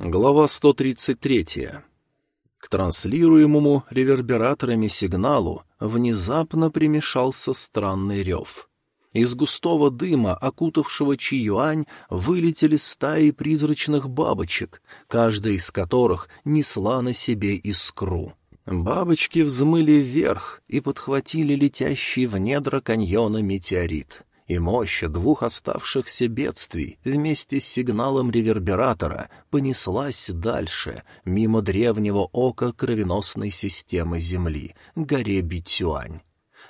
Глава 133. К транслируемому ревербераторами сигналу внезапно примешался странный рев. Из густого дыма, окутавшего Чиюань, вылетели стаи призрачных бабочек, каждая из которых несла на себе искру. Бабочки взмыли вверх и подхватили летящий в недра каньона метеорит и мощь двух оставшихся бедствий вместе с сигналом ревербератора понеслась дальше, мимо древнего ока кровеносной системы Земли, горе Битюань.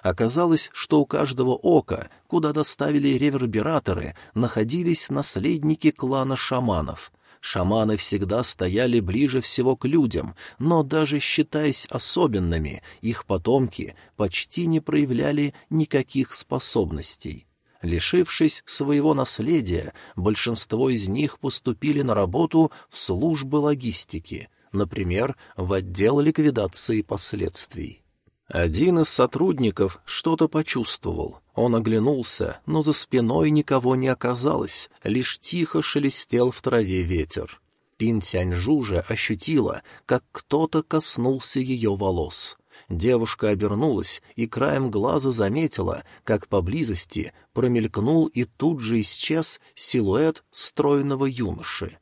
Оказалось, что у каждого ока, куда доставили ревербераторы, находились наследники клана шаманов — Шаманы всегда стояли ближе всего к людям, но даже считаясь особенными, их потомки почти не проявляли никаких способностей. Лишившись своего наследия, большинство из них поступили на работу в службы логистики, например, в отдел ликвидации последствий. Один из сотрудников что-то почувствовал. Он оглянулся, но за спиной никого не оказалось, лишь тихо шелестел в траве ветер. Пин Тяньжу же ощутила, как кто-то коснулся ее волос. Девушка обернулась и краем глаза заметила, как поблизости промелькнул и тут же исчез силуэт стройного юноши.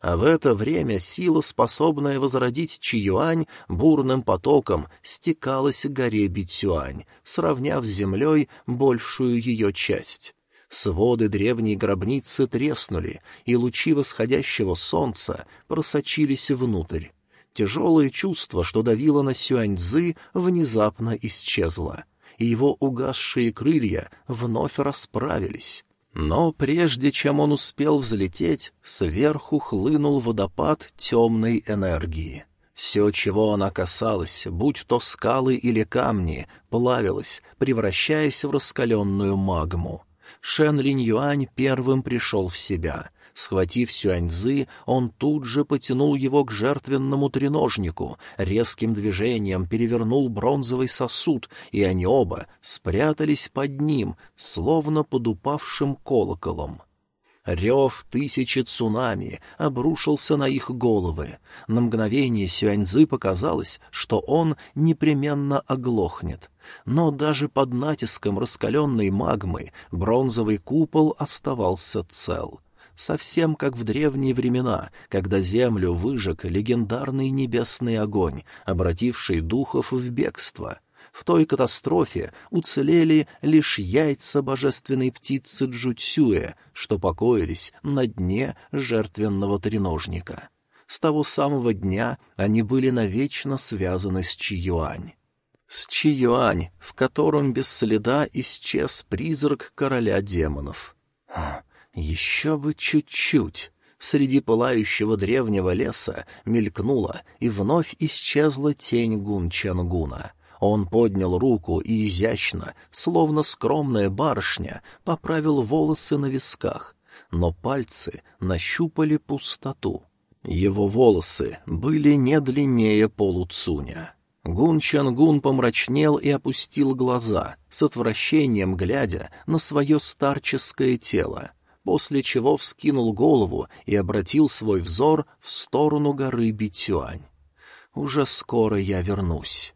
А в это время сила, способная возродить Чиюань, бурным потоком стекалась к горе Битюань, сравняв с землей большую ее часть. Своды древней гробницы треснули, и лучи восходящего солнца просочились внутрь. Тяжелое чувство, что давило на Сюаньзы, внезапно исчезло, и его угасшие крылья вновь расправились. Но прежде чем он успел взлететь, сверху хлынул водопад темной энергии. Все, чего она касалась, будь то скалы или камни, плавилось, превращаясь в раскаленную магму. Шен Линь Юань первым пришел в себя — Схватив Сюаньзы, он тут же потянул его к жертвенному треножнику, резким движением перевернул бронзовый сосуд, и они оба спрятались под ним, словно под упавшим колоколом. Рев тысячи цунами обрушился на их головы. На мгновение Сюаньзы показалось, что он непременно оглохнет. Но даже под натиском раскаленной магмы бронзовый купол оставался цел — совсем как в древние времена, когда землю выжег легендарный небесный огонь, обративший духов в бегство. В той катастрофе уцелели лишь яйца божественной птицы Джуцюэ, что покоились на дне жертвенного треножника. С того самого дня они были навечно связаны с Чиюань. С Чиюань, в котором без следа исчез призрак короля демонов. Еще бы чуть-чуть. Среди пылающего древнего леса мелькнула и вновь исчезла тень Гун Чангуна. Он поднял руку и изящно, словно скромная барышня, поправил волосы на висках, но пальцы нащупали пустоту. Его волосы были не длиннее полуцуня. Гун Чангун помрачнел и опустил глаза, с отвращением глядя на свое старческое тело после чего вскинул голову и обратил свой взор в сторону горы Битюань. «Уже скоро я вернусь».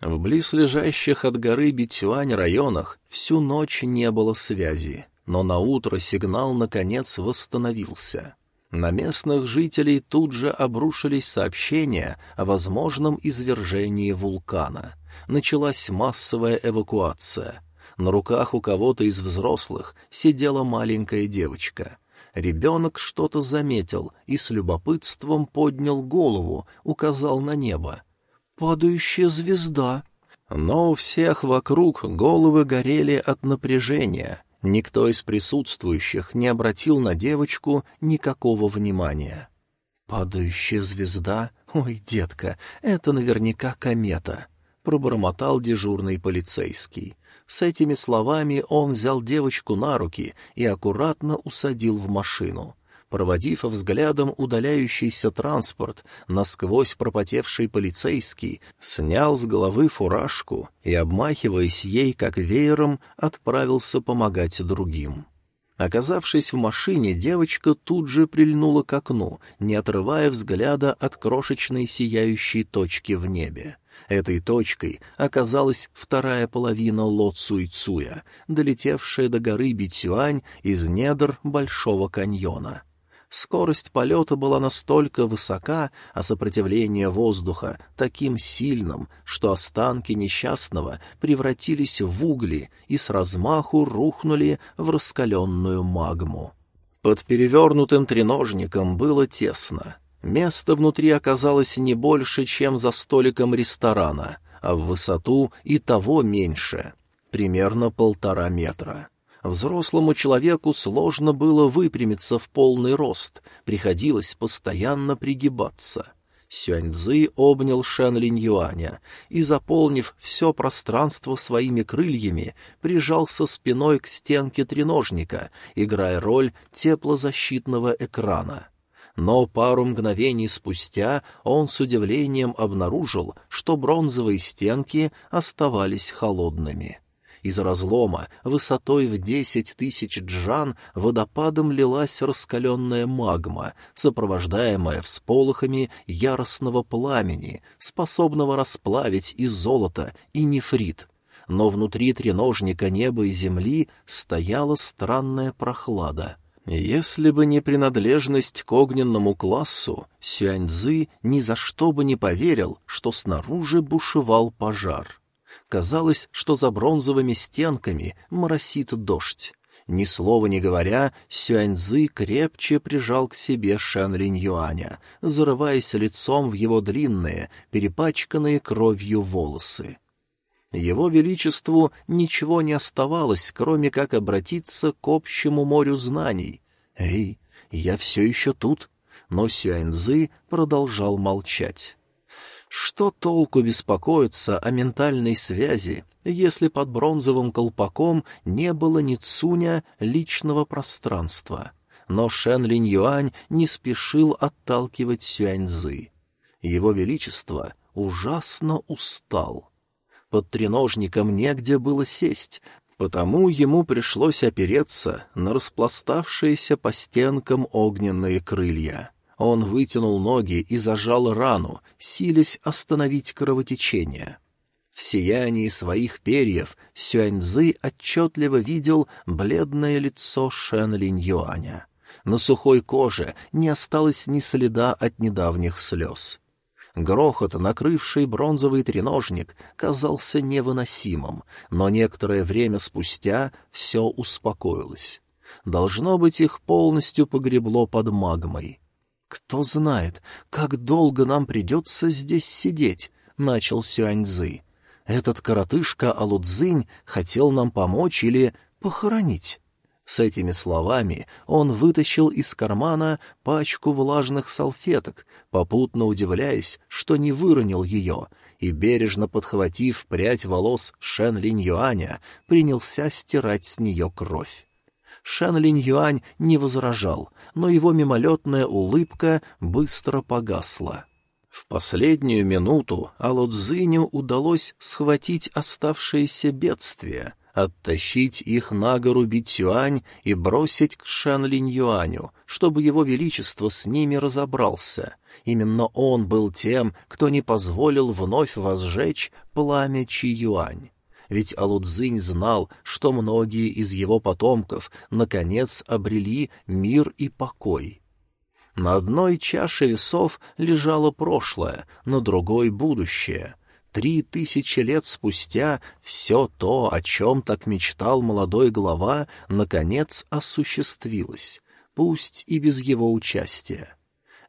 В близлежащих от горы Битюань районах всю ночь не было связи, но на утро сигнал наконец восстановился. На местных жителей тут же обрушились сообщения о возможном извержении вулкана. Началась массовая эвакуация — на руках у кого-то из взрослых сидела маленькая девочка. Ребенок что-то заметил и с любопытством поднял голову, указал на небо. «Падающая звезда!» Но у всех вокруг головы горели от напряжения. Никто из присутствующих не обратил на девочку никакого внимания. «Падающая звезда? Ой, детка, это наверняка комета!» — пробормотал дежурный полицейский. С этими словами он взял девочку на руки и аккуратно усадил в машину. Проводив взглядом удаляющийся транспорт, насквозь пропотевший полицейский снял с головы фуражку и, обмахиваясь ей как веером, отправился помогать другим. Оказавшись в машине, девочка тут же прильнула к окну, не отрывая взгляда от крошечной сияющей точки в небе. Этой точкой оказалась вторая половина Ло Цуйцуя, долетевшая до горы Битюань из недр Большого каньона. Скорость полета была настолько высока, а сопротивление воздуха таким сильным, что останки несчастного превратились в угли и с размаху рухнули в раскаленную магму. Под перевернутым треножником было тесно. Место внутри оказалось не больше, чем за столиком ресторана, а в высоту и того меньше, примерно полтора метра. Взрослому человеку сложно было выпрямиться в полный рост, приходилось постоянно пригибаться. Сюаньцзы обнял Шэн Линь Юаня и, заполнив все пространство своими крыльями, прижался спиной к стенке треножника, играя роль теплозащитного экрана но пару мгновений спустя он с удивлением обнаружил, что бронзовые стенки оставались холодными. Из разлома высотой в десять тысяч джан водопадом лилась раскаленная магма, сопровождаемая всполохами яростного пламени, способного расплавить и золото, и нефрит. Но внутри треножника неба и земли стояла странная прохлада — если бы не принадлежность к огненному классу, Сюаньзы ни за что бы не поверил, что снаружи бушевал пожар. Казалось, что за бронзовыми стенками моросит дождь. Ни слова не говоря, Сюаньзы крепче прижал к себе Шэн Линь Юаня, зарываясь лицом в его длинные, перепачканные кровью волосы. Его Величеству ничего не оставалось, кроме как обратиться к общему морю знаний. «Эй, я все еще тут!» Но Сюаньзы продолжал молчать. Что толку беспокоиться о ментальной связи, если под бронзовым колпаком не было ни цуня личного пространства? Но Шен Линь Юань не спешил отталкивать Сюаньзы. Его Величество ужасно устал. Под треножником негде было сесть, потому ему пришлось опереться на распластавшиеся по стенкам огненные крылья. Он вытянул ноги и зажал рану, силясь остановить кровотечение. В сиянии своих перьев Сюаньзы отчетливо видел бледное лицо Шен Линь Юаня. На сухой коже не осталось ни следа от недавних слез. Грохот, накрывший бронзовый треножник, казался невыносимым, но некоторое время спустя все успокоилось. Должно быть, их полностью погребло под магмой. «Кто знает, как долго нам придется здесь сидеть», — начал Сюаньзы. «Этот коротышка Алудзинь хотел нам помочь или похоронить?» С этими словами он вытащил из кармана пачку влажных салфеток, попутно удивляясь, что не выронил ее, и, бережно подхватив прядь волос Шен Линь Юаня, принялся стирать с нее кровь. Шен Линь Юань не возражал, но его мимолетная улыбка быстро погасла. В последнюю минуту Алодзиню удалось схватить оставшееся бедствие — оттащить их на гору Битюань и бросить к Шанлинь-Юаню, чтобы его величество с ними разобрался. Именно он был тем, кто не позволил вновь возжечь пламя Чи-Юань. Ведь Алудзинь знал, что многие из его потомков наконец обрели мир и покой. На одной чаше весов лежало прошлое, на другой — будущее — Три тысячи лет спустя все то, о чем так мечтал молодой глава, наконец осуществилось, пусть и без его участия.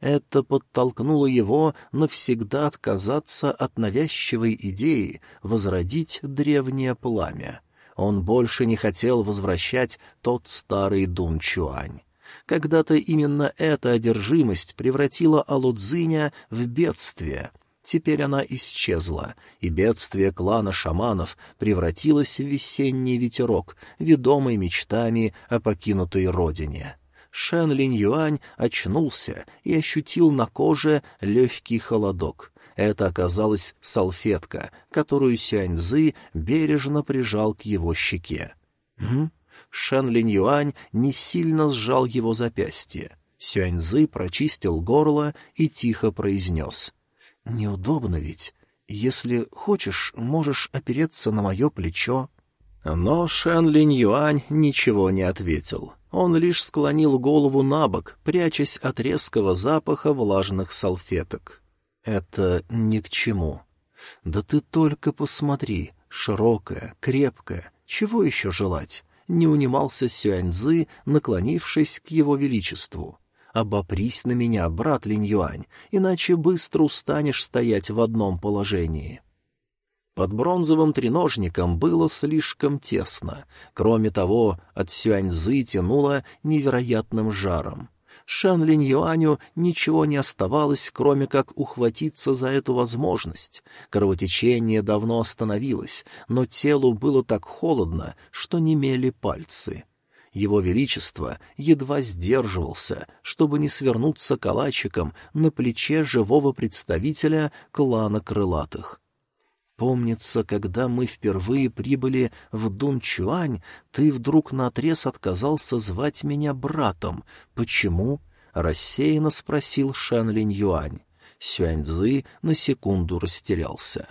Это подтолкнуло его навсегда отказаться от навязчивой идеи возродить древнее пламя. Он больше не хотел возвращать тот старый Дун Чуань. Когда-то именно эта одержимость превратила Алудзиня в бедствие — Теперь она исчезла, и бедствие клана шаманов превратилось в весенний ветерок, ведомый мечтами о покинутой родине. Шен Линь Юань очнулся и ощутил на коже легкий холодок. Это оказалась салфетка, которую Сяньзы бережно прижал к его щеке. «М? Шэн Линь Юань не сильно сжал его запястье. Сюаньзы прочистил горло и тихо произнес. «Неудобно ведь. Если хочешь, можешь опереться на мое плечо». Но Шэн Линь Юань ничего не ответил. Он лишь склонил голову на бок, прячась от резкого запаха влажных салфеток. «Это ни к чему. Да ты только посмотри, широкая, крепкая, чего еще желать?» Не унимался Сюаньзы, наклонившись к его величеству. «Обопрись на меня, брат Линь Юань, иначе быстро устанешь стоять в одном положении». Под бронзовым треножником было слишком тесно. Кроме того, от Сюаньзы тянуло невероятным жаром. Шан Линь Юаню ничего не оставалось, кроме как ухватиться за эту возможность. Кровотечение давно остановилось, но телу было так холодно, что немели пальцы. Его Величество едва сдерживался, чтобы не свернуться калачиком на плече живого представителя клана крылатых. Помнится, когда мы впервые прибыли в Дунчуань, ты вдруг наотрез отказался звать меня братом. Почему? — рассеянно спросил Шан Линь Юань. Сюаньцзы на секунду растерялся.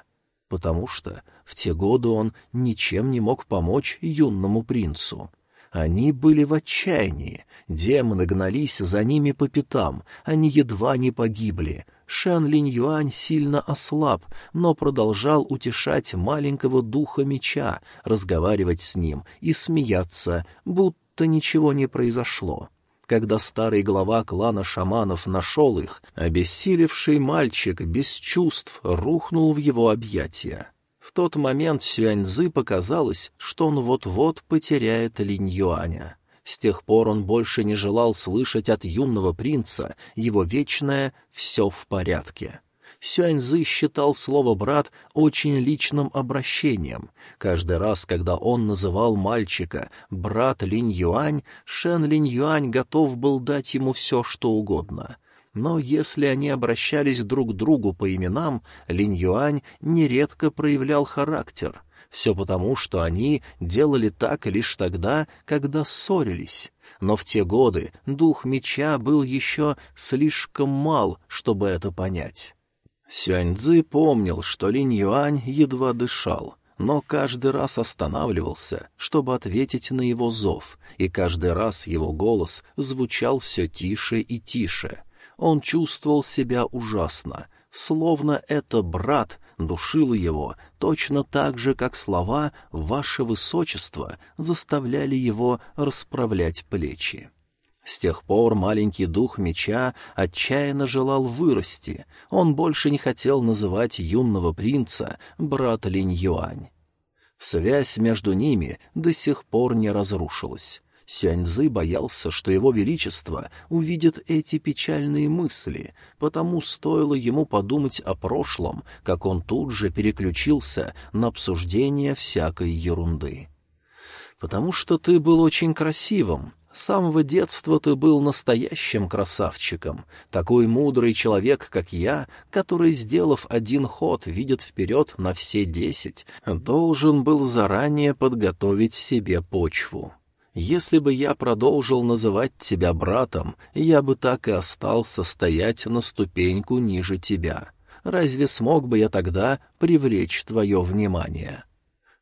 Потому что в те годы он ничем не мог помочь юному принцу. Они были в отчаянии, демоны гнались за ними по пятам, они едва не погибли — Шэн Линь Юань сильно ослаб, но продолжал утешать маленького духа меча, разговаривать с ним и смеяться, будто ничего не произошло. Когда старый глава клана шаманов нашел их, обессилевший мальчик без чувств рухнул в его объятия. В тот момент Сюаньзы показалось, что он вот-вот потеряет Линь Юаня. С тех пор он больше не желал слышать от юного принца его вечное «все в порядке». Сюаньзы считал слово «брат» очень личным обращением. Каждый раз, когда он называл мальчика «брат Линь Юань», Шен Линь Юань готов был дать ему все, что угодно. Но если они обращались друг к другу по именам, Линь Юань нередко проявлял характер — все потому, что они делали так лишь тогда, когда ссорились. Но в те годы дух меча был еще слишком мал, чтобы это понять. Сюаньцзы помнил, что Линь Юань едва дышал, но каждый раз останавливался, чтобы ответить на его зов, и каждый раз его голос звучал все тише и тише. Он чувствовал себя ужасно, словно это брат душила его точно так же, как слова «Ваше Высочество» заставляли его расправлять плечи. С тех пор маленький дух меча отчаянно желал вырасти, он больше не хотел называть юного принца брат Линь Юань. Связь между ними до сих пор не разрушилась. Сюаньзы боялся, что его величество увидит эти печальные мысли, потому стоило ему подумать о прошлом, как он тут же переключился на обсуждение всякой ерунды. «Потому что ты был очень красивым», с самого детства ты был настоящим красавчиком, такой мудрый человек, как я, который, сделав один ход, видит вперед на все десять, должен был заранее подготовить себе почву. Если бы я продолжил называть тебя братом, я бы так и остался стоять на ступеньку ниже тебя. Разве смог бы я тогда привлечь твое внимание?»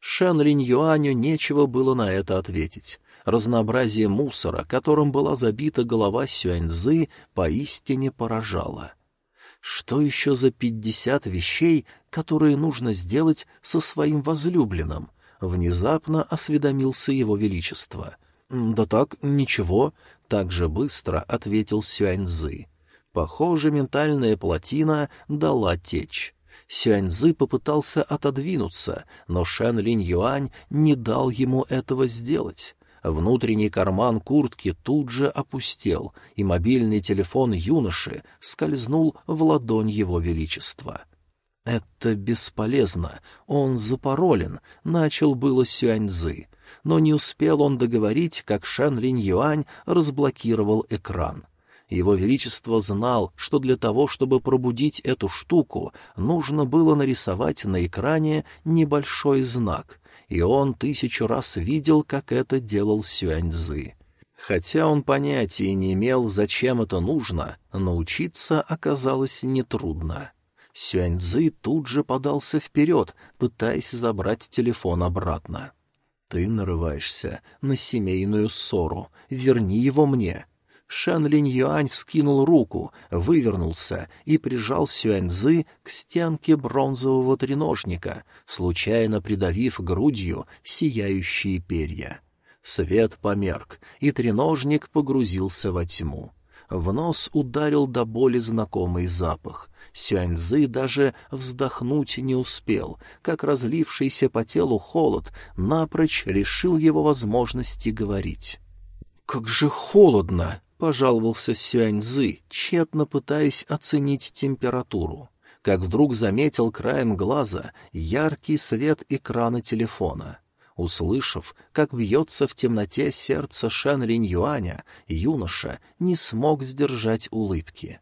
Шэн Линь Юаню нечего было на это ответить. Разнообразие мусора, которым была забита голова Сюаньзы, поистине поражало. Что еще за пятьдесят вещей, которые нужно сделать со своим возлюбленным? Внезапно осведомился его величество. «Да так, ничего», — так же быстро ответил Сюаньзы. Похоже, ментальная плотина дала течь. Сюаньзы попытался отодвинуться, но Шэн Линь Юань не дал ему этого сделать. Внутренний карман куртки тут же опустел, и мобильный телефон юноши скользнул в ладонь его величества. «Это бесполезно, он запаролен», — начал было Сюаньзы, но не успел он договорить, как Шэн Линь Юань разблокировал экран. Его Величество знал, что для того, чтобы пробудить эту штуку, нужно было нарисовать на экране небольшой знак, и он тысячу раз видел, как это делал Сюаньзы. Хотя он понятия не имел, зачем это нужно, научиться оказалось нетрудно. Сюаньзы тут же подался вперед, пытаясь забрать телефон обратно. «Ты нарываешься на семейную ссору. Верни его мне». Шан Линь Юань вскинул руку, вывернулся и прижал Сюаньзы к стенке бронзового треножника, случайно придавив грудью сияющие перья. Свет померк, и треножник погрузился во тьму. В нос ударил до боли знакомый запах. Сюаньзы даже вздохнуть не успел, как разлившийся по телу холод напрочь лишил его возможности говорить. «Как же холодно!» — пожаловался Сюаньзы, тщетно пытаясь оценить температуру. Как вдруг заметил краем глаза яркий свет экрана телефона — Услышав, как бьется в темноте сердце Шэн Линь Юаня, юноша не смог сдержать улыбки.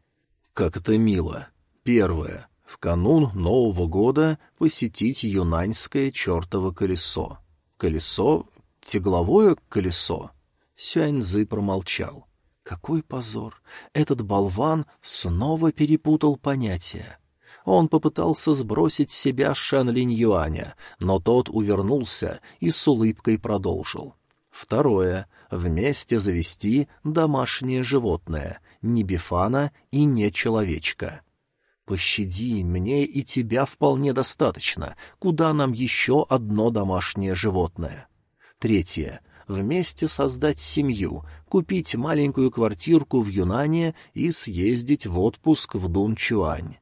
Как это мило! Первое. В канун Нового года посетить юнаньское чертово колесо. Колесо? Тегловое колесо? Сюаньзы промолчал. Какой позор! Этот болван снова перепутал понятия. Он попытался сбросить с себя Шэн Линь Юаня, но тот увернулся и с улыбкой продолжил. Второе. Вместе завести домашнее животное, не бифана и не человечка. «Пощади, мне и тебя вполне достаточно. Куда нам еще одно домашнее животное?» Третье. Вместе создать семью, купить маленькую квартирку в Юнане и съездить в отпуск в Дунчуань.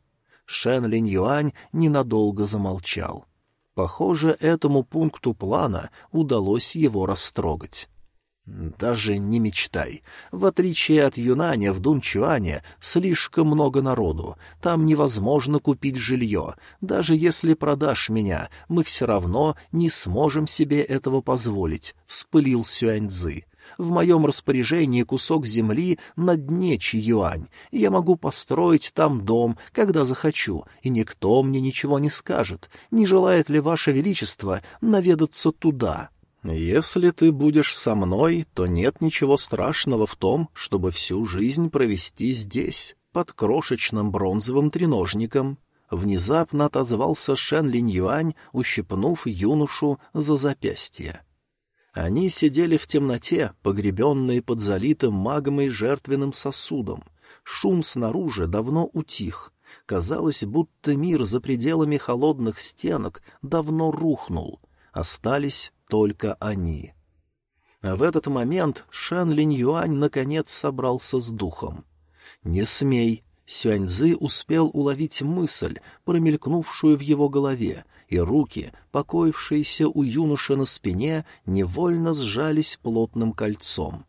Шен Линь Юань ненадолго замолчал. Похоже, этому пункту плана удалось его растрогать. «Даже не мечтай. В отличие от Юнаня, в Дунчуане слишком много народу. Там невозможно купить жилье. Даже если продашь меня, мы все равно не сможем себе этого позволить», — вспылил Сюаньцзы. В моем распоряжении кусок земли на дне Чиюань, и я могу построить там дом, когда захочу, и никто мне ничего не скажет, не желает ли Ваше Величество наведаться туда». «Если ты будешь со мной, то нет ничего страшного в том, чтобы всю жизнь провести здесь, под крошечным бронзовым треножником». Внезапно отозвался Шен Линь Юань, ущипнув юношу за запястье. Они сидели в темноте, погребенные под залитым магмой жертвенным сосудом. Шум снаружи давно утих. Казалось, будто мир за пределами холодных стенок давно рухнул. Остались только они. А в этот момент Шэн Линь Юань наконец собрался с духом. «Не смей!» Сюаньзы успел уловить мысль, промелькнувшую в его голове, и руки, покоившиеся у юноши на спине, невольно сжались плотным кольцом.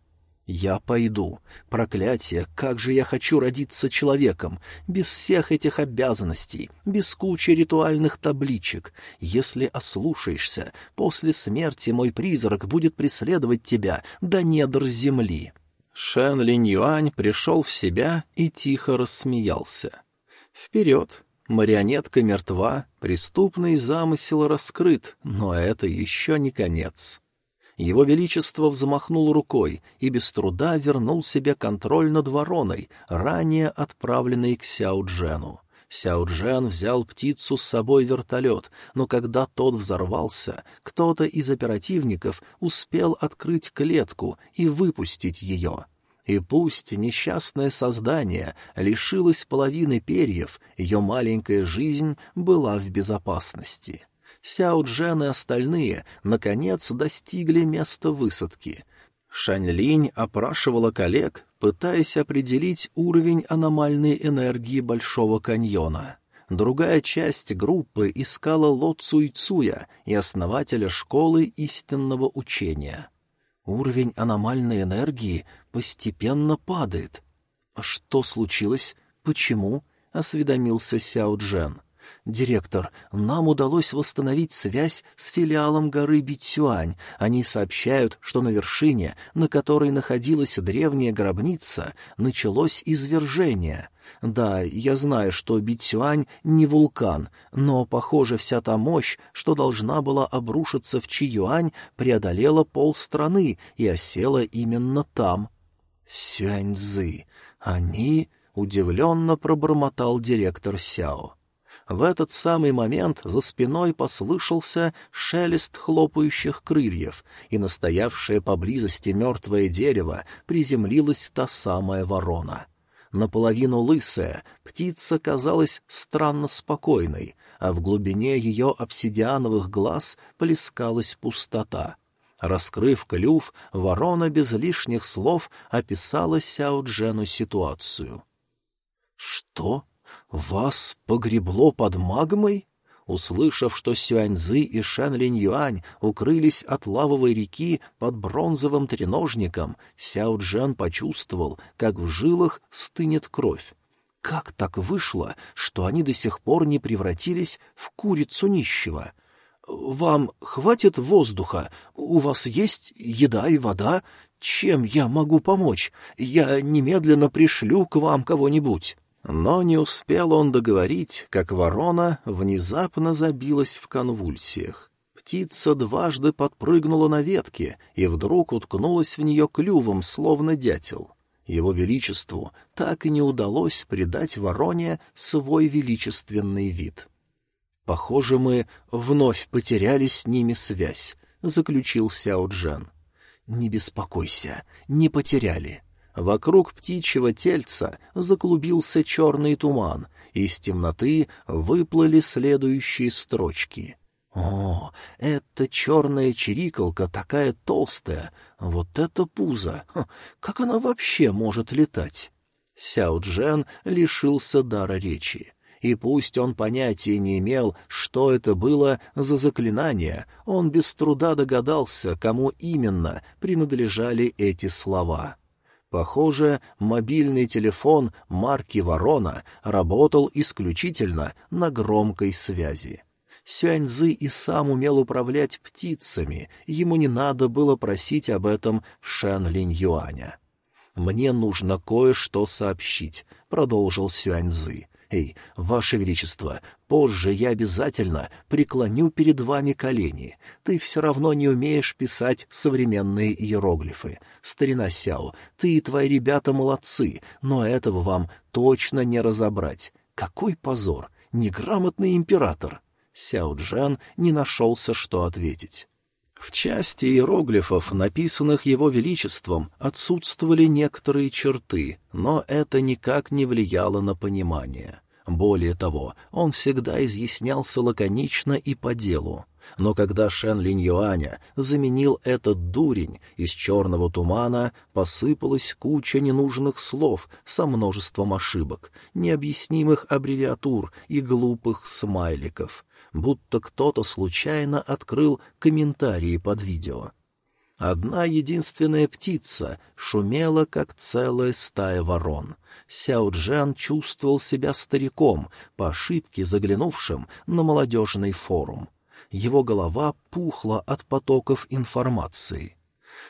«Я пойду. Проклятие, как же я хочу родиться человеком, без всех этих обязанностей, без кучи ритуальных табличек. Если ослушаешься, после смерти мой призрак будет преследовать тебя до недр земли». Шэн Линь Юань пришел в себя и тихо рассмеялся. «Вперед! Марионетка мертва, преступный замысел раскрыт, но это еще не конец. Его Величество взмахнул рукой и без труда вернул себе контроль над вороной, ранее отправленной к Сяо Джену. Сяо Джен взял птицу с собой в вертолет, но когда тот взорвался, кто-то из оперативников успел открыть клетку и выпустить ее — и пусть несчастное создание лишилось половины перьев, ее маленькая жизнь была в безопасности. Сяо Джен и остальные, наконец, достигли места высадки. Шаньлинь опрашивала коллег, пытаясь определить уровень аномальной энергии Большого каньона. Другая часть группы искала Ло Цуйцуя и основателя школы истинного учения. Уровень аномальной энергии постепенно падает. А что случилось? Почему? — осведомился Сяо Джен. «Директор, нам удалось восстановить связь с филиалом горы Битсюань. Они сообщают, что на вершине, на которой находилась древняя гробница, началось извержение. Да, я знаю, что Битсюань не вулкан, но, похоже, вся та мощь, что должна была обрушиться в Чиюань, преодолела полстраны и осела именно там». «Сюаньзы, они...» — удивленно пробормотал директор Сяо. В этот самый момент за спиной послышался шелест хлопающих крыльев, и настоявшее поблизости мертвое дерево приземлилась та самая ворона. Наполовину лысая, птица казалась странно спокойной, а в глубине ее обсидиановых глаз плескалась пустота. Раскрыв клюв, ворона без лишних слов описала Сяо Джену ситуацию. «Что?» «Вас погребло под магмой?» Услышав, что Сюаньзы и Шэн Линь Юань укрылись от лавовой реки под бронзовым треножником, Сяо Джен почувствовал, как в жилах стынет кровь. Как так вышло, что они до сих пор не превратились в курицу нищего? «Вам хватит воздуха? У вас есть еда и вода? Чем я могу помочь? Я немедленно пришлю к вам кого-нибудь». Но не успел он договорить, как ворона внезапно забилась в конвульсиях. Птица дважды подпрыгнула на ветке и вдруг уткнулась в нее клювом, словно дятел. Его Величеству так и не удалось придать вороне свой величественный вид. «Похоже, мы вновь потеряли с ними связь», — заключил Сяо Джен. «Не беспокойся, не потеряли. Вокруг птичьего тельца заклубился черный туман, из темноты выплыли следующие строчки. «О, эта черная чирикалка такая толстая! Вот это пузо! Ха, как она вообще может летать?» Сяо Джен лишился дара речи. И пусть он понятия не имел, что это было за заклинание, он без труда догадался, кому именно принадлежали эти слова. Похоже, мобильный телефон марки «Ворона» работал исключительно на громкой связи. Сюаньзы и сам умел управлять птицами, ему не надо было просить об этом Шэн Линь Юаня. «Мне нужно кое-что сообщить», — продолжил Сюаньзы. «Эй, Ваше Величество, позже я обязательно преклоню перед вами колени. Ты все равно не умеешь писать современные иероглифы. Старина Сяо, ты и твои ребята молодцы, но этого вам точно не разобрать. Какой позор! Неграмотный император!» Сяо Джан не нашелся, что ответить. В части иероглифов, написанных его величеством, отсутствовали некоторые черты, но это никак не влияло на понимание. Более того, он всегда изъяснялся лаконично и по делу. Но когда Шен Линь Юаня заменил этот дурень, из черного тумана посыпалась куча ненужных слов со множеством ошибок, необъяснимых аббревиатур и глупых смайликов будто кто-то случайно открыл комментарии под видео. Одна единственная птица шумела, как целая стая ворон. Сяо Джан чувствовал себя стариком, по ошибке заглянувшим на молодежный форум. Его голова пухла от потоков информации.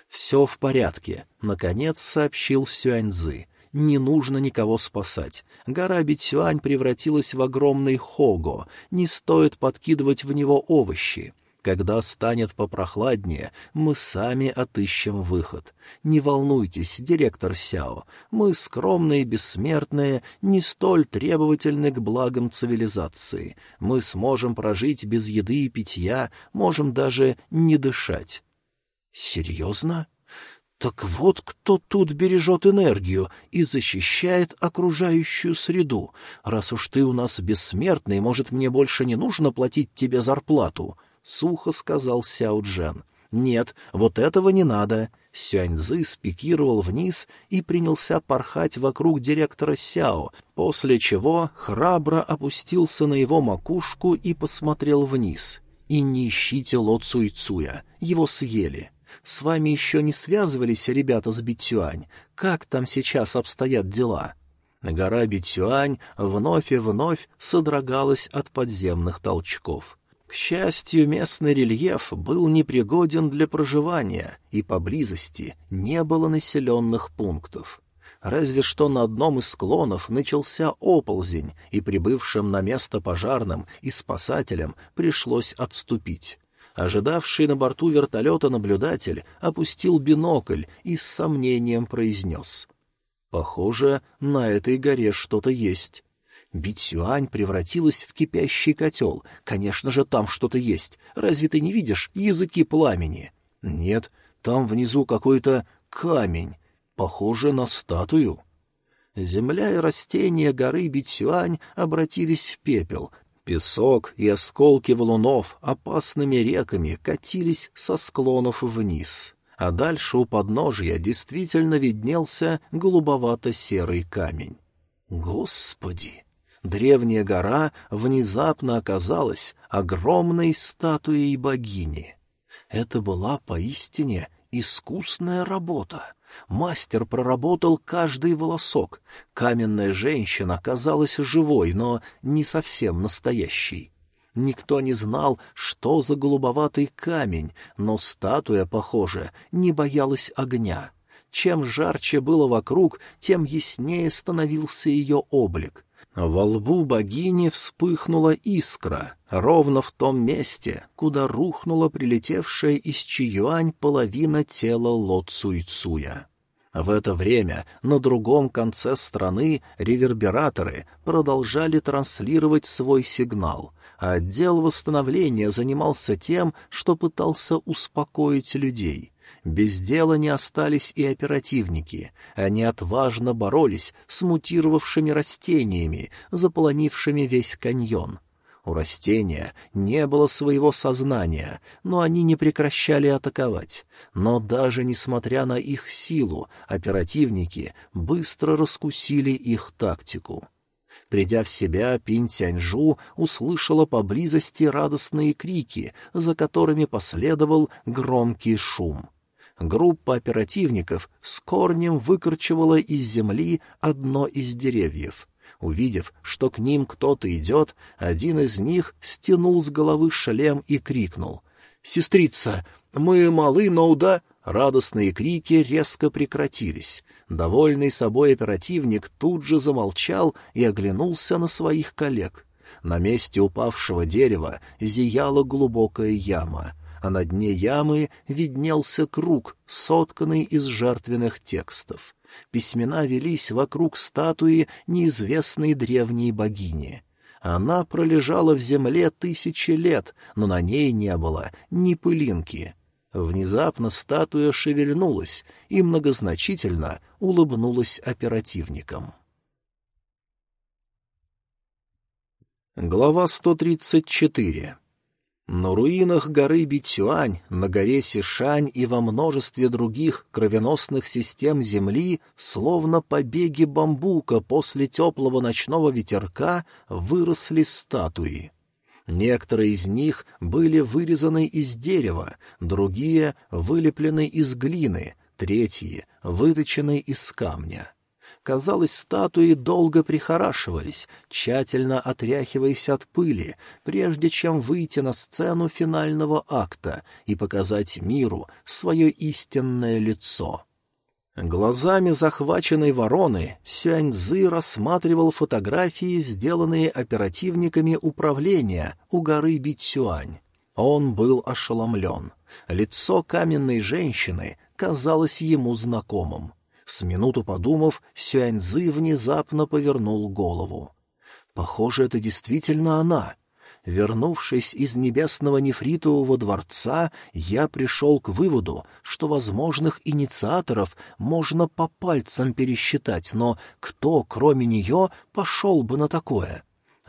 «Все в порядке», — наконец сообщил Сюаньзы не нужно никого спасать. Гора Битсюань превратилась в огромный хого, не стоит подкидывать в него овощи. Когда станет попрохладнее, мы сами отыщем выход. Не волнуйтесь, директор Сяо, мы скромные, бессмертные, не столь требовательны к благам цивилизации. Мы сможем прожить без еды и питья, можем даже не дышать. Серьезно? Так вот кто тут бережет энергию и защищает окружающую среду. Раз уж ты у нас бессмертный, может, мне больше не нужно платить тебе зарплату? — сухо сказал Сяо Джен. — Нет, вот этого не надо. Сюаньзы спикировал вниз и принялся порхать вокруг директора Сяо, после чего храбро опустился на его макушку и посмотрел вниз. И не ищите Ло Цуйцуя, его съели. С вами еще не связывались ребята с Битюань? Как там сейчас обстоят дела?» Гора Битюань вновь и вновь содрогалась от подземных толчков. К счастью, местный рельеф был непригоден для проживания, и поблизости не было населенных пунктов. Разве что на одном из склонов начался оползень, и прибывшим на место пожарным и спасателям пришлось отступить. Ожидавший на борту вертолета наблюдатель опустил бинокль и с сомнением произнес. «Похоже, на этой горе что-то есть». Битсюань превратилась в кипящий котел. Конечно же, там что-то есть. Разве ты не видишь языки пламени? Нет, там внизу какой-то камень, похоже на статую. Земля и растения горы Битсюань обратились в пепел, Песок и осколки валунов опасными реками катились со склонов вниз, а дальше у подножья действительно виднелся голубовато-серый камень. Господи! Древняя гора внезапно оказалась огромной статуей богини. Это была поистине искусная работа. Мастер проработал каждый волосок. Каменная женщина казалась живой, но не совсем настоящей. Никто не знал, что за голубоватый камень, но статуя, похоже, не боялась огня. Чем жарче было вокруг, тем яснее становился ее облик. Во лбу богини вспыхнула искра, ровно в том месте, куда рухнула прилетевшая из Чиюань половина тела Ло Цуйцуя. В это время на другом конце страны ревербераторы продолжали транслировать свой сигнал, а отдел восстановления занимался тем, что пытался успокоить людей. Без дела не остались и оперативники. Они отважно боролись с мутировавшими растениями, заполонившими весь каньон. У растения не было своего сознания, но они не прекращали атаковать. Но даже несмотря на их силу, оперативники быстро раскусили их тактику. Придя в себя, Пинь Тяньжу услышала поблизости радостные крики, за которыми последовал громкий шум группа оперативников с корнем выкорчевала из земли одно из деревьев. Увидев, что к ним кто-то идет, один из них стянул с головы шлем и крикнул. «Сестрица, мы малы, но уда...» Радостные крики резко прекратились. Довольный собой оперативник тут же замолчал и оглянулся на своих коллег. На месте упавшего дерева зияла глубокая яма — а на дне ямы виднелся круг, сотканный из жертвенных текстов. Письмена велись вокруг статуи неизвестной древней богини. Она пролежала в земле тысячи лет, но на ней не было ни пылинки. Внезапно статуя шевельнулась и многозначительно улыбнулась оперативникам. Глава 134 на руинах горы Битюань, на горе Сишань и во множестве других кровеносных систем Земли, словно побеги бамбука после теплого ночного ветерка, выросли статуи. Некоторые из них были вырезаны из дерева, другие — вылеплены из глины, третьи — выточены из камня. Казалось, статуи долго прихорашивались, тщательно отряхиваясь от пыли, прежде чем выйти на сцену финального акта и показать миру свое истинное лицо. Глазами захваченной вороны Сюаньзы рассматривал фотографии, сделанные оперативниками управления у горы Битсюань. Он был ошеломлен. Лицо каменной женщины казалось ему знакомым. С минуту подумав, Сюаньзы внезапно повернул голову. Похоже, это действительно она. Вернувшись из небесного нефритового дворца, я пришел к выводу, что возможных инициаторов можно по пальцам пересчитать, но кто, кроме нее, пошел бы на такое?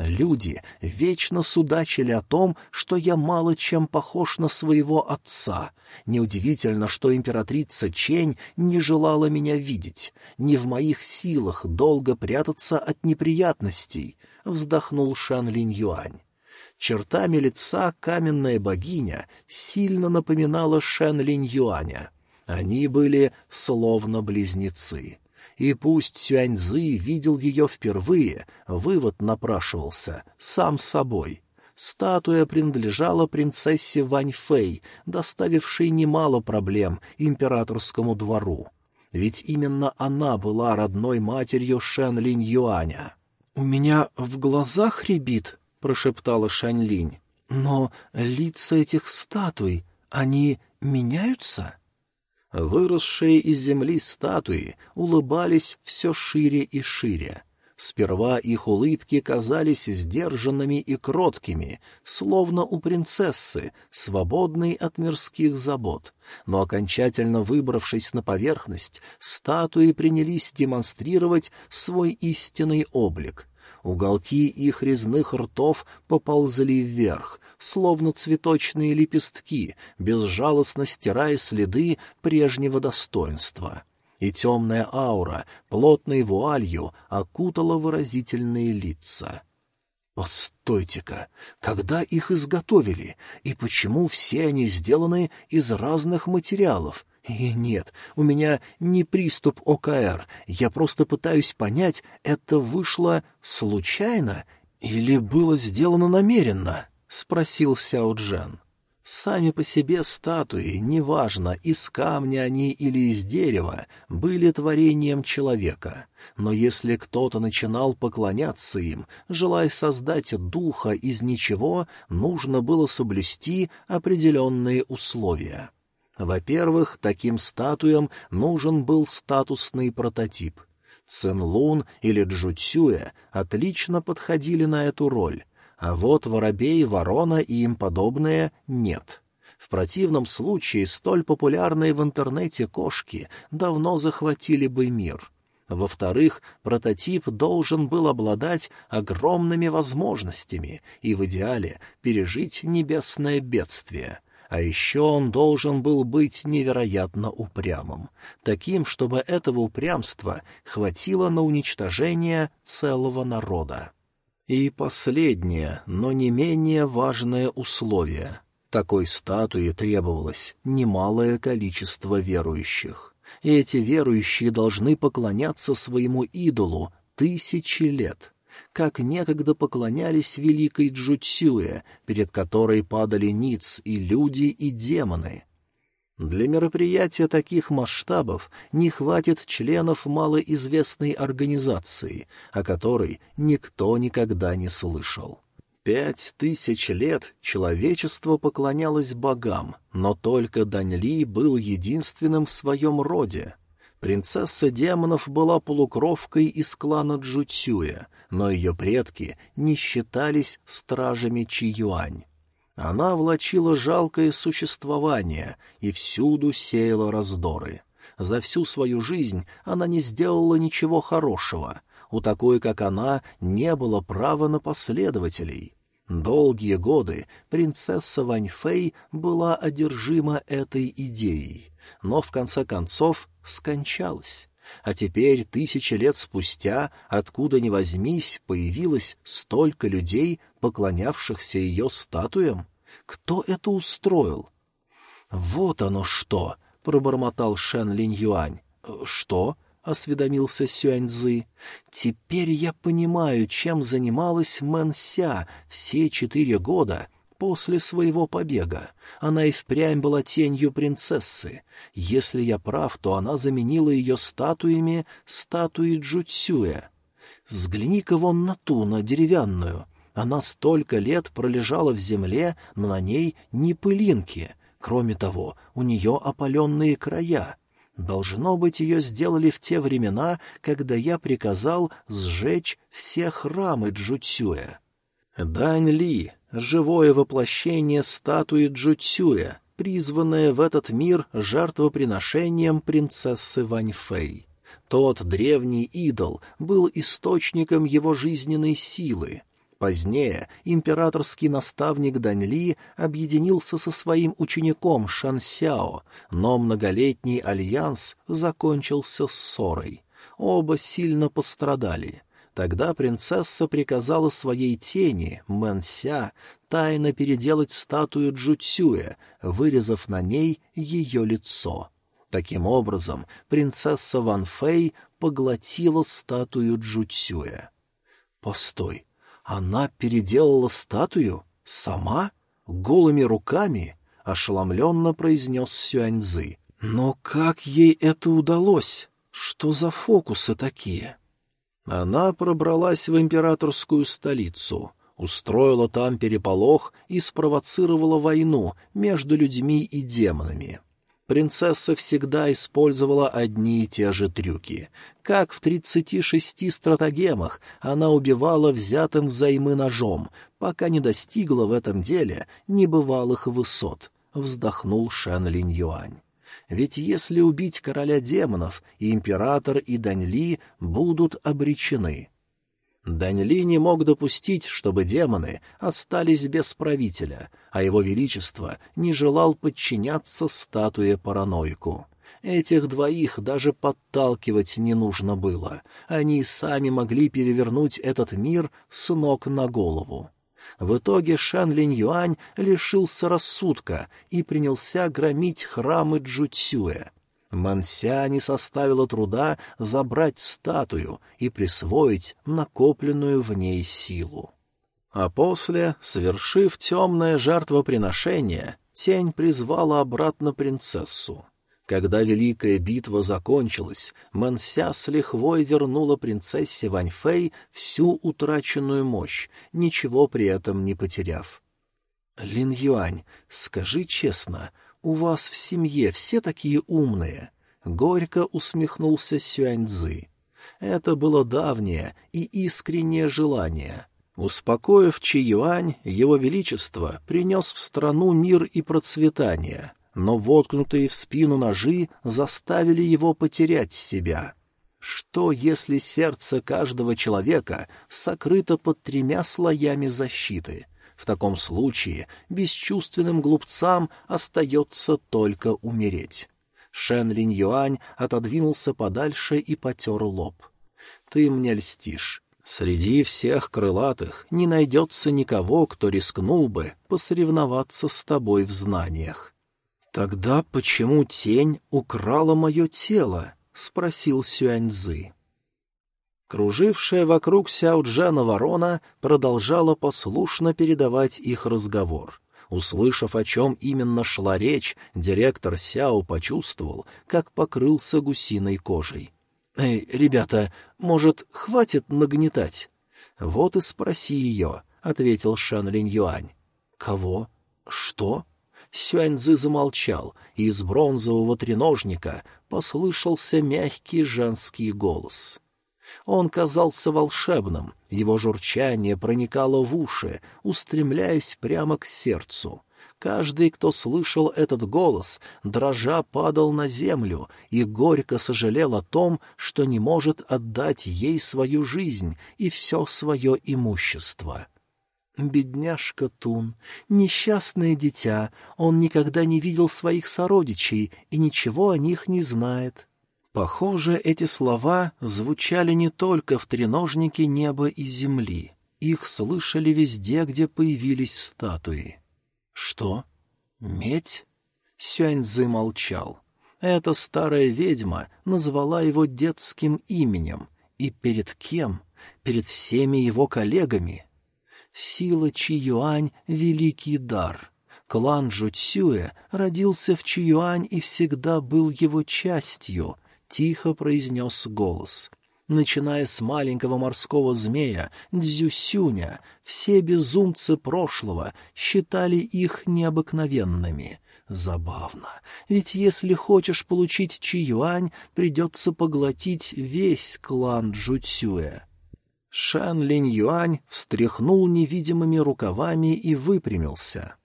Люди вечно судачили о том, что я мало чем похож на своего отца. Неудивительно, что императрица Чень не желала меня видеть. Не в моих силах долго прятаться от неприятностей, — вздохнул Шан Линь Юань. Чертами лица каменная богиня сильно напоминала Шэн Линь Юаня. Они были словно близнецы. И пусть Сюаньзы видел ее впервые, вывод напрашивался сам собой. Статуя принадлежала принцессе Вань Фэй, доставившей немало проблем императорскому двору. Ведь именно она была родной матерью Шэн Линь Юаня. «У меня в глазах рябит», — прошептала Шань Линь. «Но лица этих статуй, они меняются?» Выросшие из земли статуи улыбались все шире и шире. Сперва их улыбки казались сдержанными и кроткими, словно у принцессы, свободной от мирских забот. Но окончательно выбравшись на поверхность, статуи принялись демонстрировать свой истинный облик. Уголки их резных ртов поползли вверх, словно цветочные лепестки, безжалостно стирая следы прежнего достоинства. И темная аура плотной вуалью окутала выразительные лица. Постойте-ка, когда их изготовили, и почему все они сделаны из разных материалов? И нет, у меня не приступ ОКР, я просто пытаюсь понять, это вышло случайно или было сделано намеренно? — спросил Сяо Джен. Сами по себе статуи, неважно, из камня они или из дерева, были творением человека. Но если кто-то начинал поклоняться им, желая создать духа из ничего, нужно было соблюсти определенные условия. Во-первых, таким статуям нужен был статусный прототип. Цин Лун или Джуцюя отлично подходили на эту роль, а вот воробей, ворона и им подобное нет. В противном случае столь популярные в интернете кошки давно захватили бы мир. Во-вторых, прототип должен был обладать огромными возможностями и в идеале пережить небесное бедствие — а еще он должен был быть невероятно упрямым, таким, чтобы этого упрямства хватило на уничтожение целого народа. И последнее, но не менее важное условие. Такой статуе требовалось немалое количество верующих. И эти верующие должны поклоняться своему идолу тысячи лет, как некогда поклонялись великой Джуцюе, перед которой падали ниц и люди, и демоны — для мероприятия таких масштабов не хватит членов малоизвестной организации, о которой никто никогда не слышал. Пять тысяч лет человечество поклонялось богам, но только Даньли был единственным в своем роде. Принцесса демонов была полукровкой из клана Джуцюя, но ее предки не считались стражами Чиюань. Она влачила жалкое существование и всюду сеяла раздоры. За всю свою жизнь она не сделала ничего хорошего. У такой, как она, не было права на последователей. Долгие годы принцесса Ваньфэй была одержима этой идеей, но в конце концов скончалась. А теперь, тысячи лет спустя, откуда ни возьмись, появилось столько людей, поклонявшихся ее статуям? Кто это устроил? — Вот оно что! — пробормотал Шен Линь Юань. — Что? — осведомился Сюаньзы. — Теперь я понимаю, чем занималась Мэн Ся все четыре года после своего побега. Она и впрямь была тенью принцессы. Если я прав, то она заменила ее статуями статуи Джуцюя. Взгляни-ка вон на ту, на деревянную. Она столько лет пролежала в земле, но на ней ни пылинки. Кроме того, у нее опаленные края. Должно быть, ее сделали в те времена, когда я приказал сжечь все храмы Джуцюя. Дань Ли — живое воплощение статуи Джуцюя, призванное в этот мир жертвоприношением принцессы Ваньфэй. Тот древний идол был источником его жизненной силы — Позднее императорский наставник Даньли объединился со своим учеником Шансяо, но многолетний альянс закончился ссорой. Оба сильно пострадали. Тогда принцесса приказала своей тени, Мэнся, тайно переделать статую Джуцюя, вырезав на ней ее лицо. Таким образом, принцесса Ван Фэй поглотила статую Джуцюя. Постой, она переделала статую? Сама? Голыми руками? — ошеломленно произнес Сюаньзы. Но как ей это удалось? Что за фокусы такие? Она пробралась в императорскую столицу, устроила там переполох и спровоцировала войну между людьми и демонами. Принцесса всегда использовала одни и те же трюки. Как в тридцати шести стратагемах она убивала взятым взаймы ножом, пока не достигла в этом деле небывалых высот, — вздохнул Шэн Линь Юань. Ведь если убить короля демонов, и император, и Даньли будут обречены. Даньли не мог допустить, чтобы демоны остались без правителя, а его величество не желал подчиняться статуе параноику. Этих двоих даже подталкивать не нужно было. Они сами могли перевернуть этот мир с ног на голову. В итоге Шан Линь Юань лишился рассудка и принялся громить храмы Джуцюэ. Манся не составило труда забрать статую и присвоить накопленную в ней силу. А после, совершив темное жертвоприношение, тень призвала обратно принцессу. Когда великая битва закончилась, Манся с лихвой вернула принцессе Ваньфэй всю утраченную мощь, ничего при этом не потеряв. — Лин Юань, скажи честно, у вас в семье все такие умные? — горько усмехнулся Сюаньцзы. Это было давнее и искреннее желание — Успокоив Чи Юань, его величество принес в страну мир и процветание, но воткнутые в спину ножи заставили его потерять себя. Что, если сердце каждого человека сокрыто под тремя слоями защиты? В таком случае бесчувственным глупцам остается только умереть. Шен Линь Юань отодвинулся подальше и потер лоб. «Ты мне льстишь. Среди всех крылатых не найдется никого, кто рискнул бы посоревноваться с тобой в знаниях. «Тогда почему тень украла мое тело?» — спросил Сюаньзы. Кружившая вокруг Сяоджана ворона продолжала послушно передавать их разговор. Услышав, о чем именно шла речь, директор Сяо почувствовал, как покрылся гусиной кожей. «Эй, ребята, может, хватит нагнетать?» «Вот и спроси ее», — ответил Шан Линь Юань. «Кого? Что?» Сюаньзы замолчал, и из бронзового треножника послышался мягкий женский голос. Он казался волшебным, его журчание проникало в уши, устремляясь прямо к сердцу. Каждый, кто слышал этот голос, дрожа падал на землю и горько сожалел о том, что не может отдать ей свою жизнь и все свое имущество. Бедняжка Тун, несчастное дитя, он никогда не видел своих сородичей и ничего о них не знает. Похоже, эти слова звучали не только в треножнике неба и земли. Их слышали везде, где появились статуи. «Что? Медь?» Сюаньзы молчал. Эта старая ведьма назвала его детским именем. И перед кем? Перед всеми его коллегами. Сила Чиюань — великий дар. Клан Джуцюэ родился в Чиюань и всегда был его частью, — тихо произнес голос. Начиная с маленького морского змея Дзюсюня, все безумцы прошлого считали их необыкновенными. Забавно, ведь если хочешь получить Чиюань, придется поглотить весь клан Джуцюэ. Шан Линь Юань встряхнул невидимыми рукавами и выпрямился.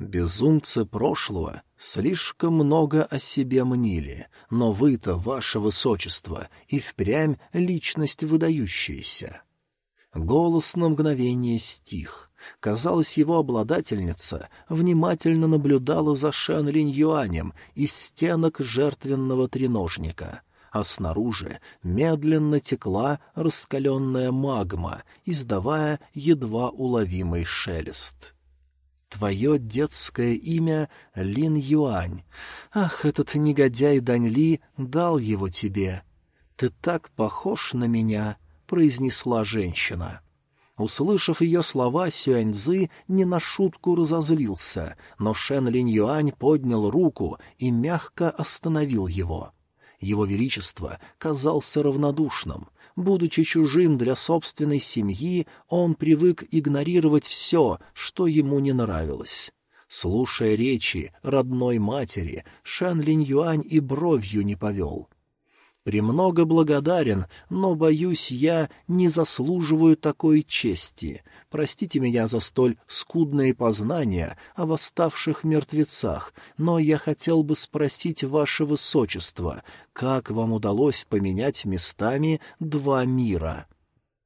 Безумцы прошлого слишком много о себе мнили, но вы-то, ваше высочество, и впрямь личность выдающаяся. Голос на мгновение стих. Казалось, его обладательница внимательно наблюдала за Шан Линь Юанем из стенок жертвенного треножника — а снаружи медленно текла раскаленная магма, издавая едва уловимый шелест. Твое детское имя — Лин Юань. Ах, этот негодяй Даньли дал его тебе. «Ты так похож на меня», — произнесла женщина. Услышав ее слова, Сюаньзы не на шутку разозлился, но Шен Линь Юань поднял руку и мягко остановил его. Его Величество казался равнодушным. Будучи чужим для собственной семьи, он привык игнорировать все, что ему не нравилось. Слушая речи родной матери, Шэн Линь Юань и бровью не повел — Премного благодарен, но, боюсь, я не заслуживаю такой чести. Простите меня за столь скудные познания о восставших мертвецах, но я хотел бы спросить ваше высочество, как вам удалось поменять местами два мира?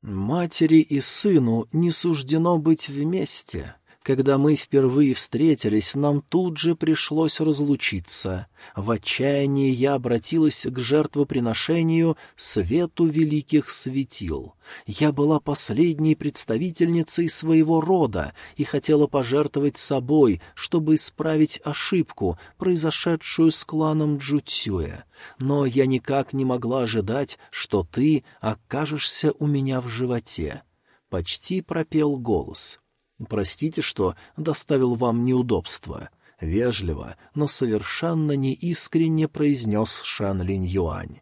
Матери и сыну не суждено быть вместе. Когда мы впервые встретились, нам тут же пришлось разлучиться. В отчаянии я обратилась к жертвоприношению свету великих светил. Я была последней представительницей своего рода и хотела пожертвовать собой, чтобы исправить ошибку, произошедшую с кланом Джутсюэ. Но я никак не могла ожидать, что ты окажешься у меня в животе. Почти пропел голос — Простите, что доставил вам неудобства. Вежливо, но совершенно неискренне произнес Шан Линь Юань.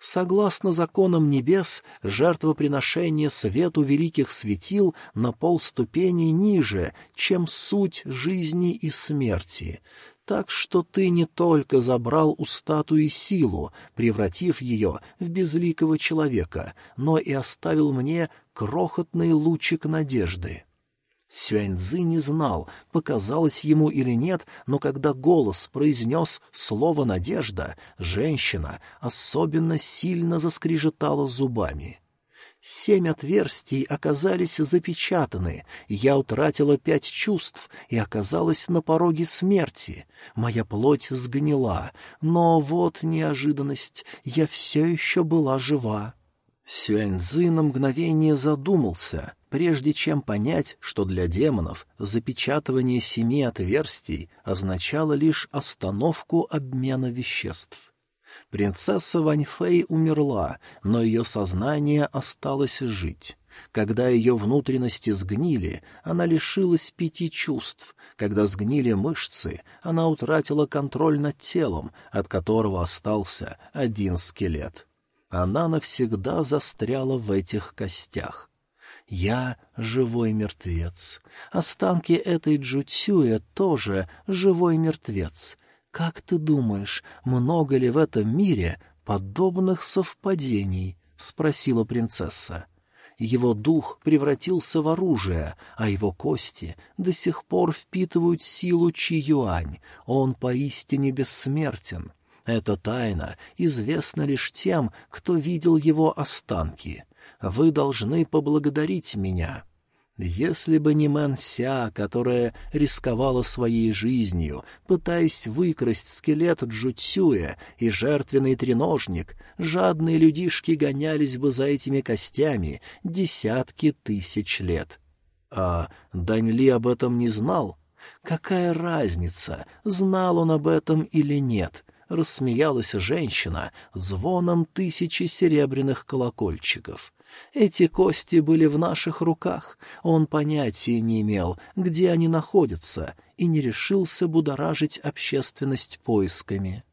Согласно законам небес, жертвоприношение свету великих светил на полступени ниже, чем суть жизни и смерти. Так что ты не только забрал у статуи силу, превратив ее в безликого человека, но и оставил мне крохотный лучик надежды. Сюаньзы не знал, показалось ему или нет, но когда голос произнес слово «надежда», женщина особенно сильно заскрежетала зубами. Семь отверстий оказались запечатаны, я утратила пять чувств и оказалась на пороге смерти. Моя плоть сгнила, но вот неожиданность, я все еще была жива. Сюаньзы на мгновение задумался — прежде чем понять, что для демонов запечатывание семи отверстий означало лишь остановку обмена веществ. Принцесса Ваньфэй умерла, но ее сознание осталось жить. Когда ее внутренности сгнили, она лишилась пяти чувств. Когда сгнили мышцы, она утратила контроль над телом, от которого остался один скелет. Она навсегда застряла в этих костях. Я живой мертвец. Останки этой Джуцюя тоже живой мертвец. Как ты думаешь, много ли в этом мире подобных совпадений? — спросила принцесса. Его дух превратился в оружие, а его кости до сих пор впитывают силу Чи-Юань. Он поистине бессмертен. Эта тайна известна лишь тем, кто видел его останки вы должны поблагодарить меня. Если бы не Мэнся, которая рисковала своей жизнью, пытаясь выкрасть скелет Джуцюя и жертвенный треножник, жадные людишки гонялись бы за этими костями десятки тысяч лет. А Даньли об этом не знал? Какая разница, знал он об этом или нет? Рассмеялась женщина звоном тысячи серебряных колокольчиков — эти кости были в наших руках, он понятия не имел, где они находятся, и не решился будоражить общественность поисками.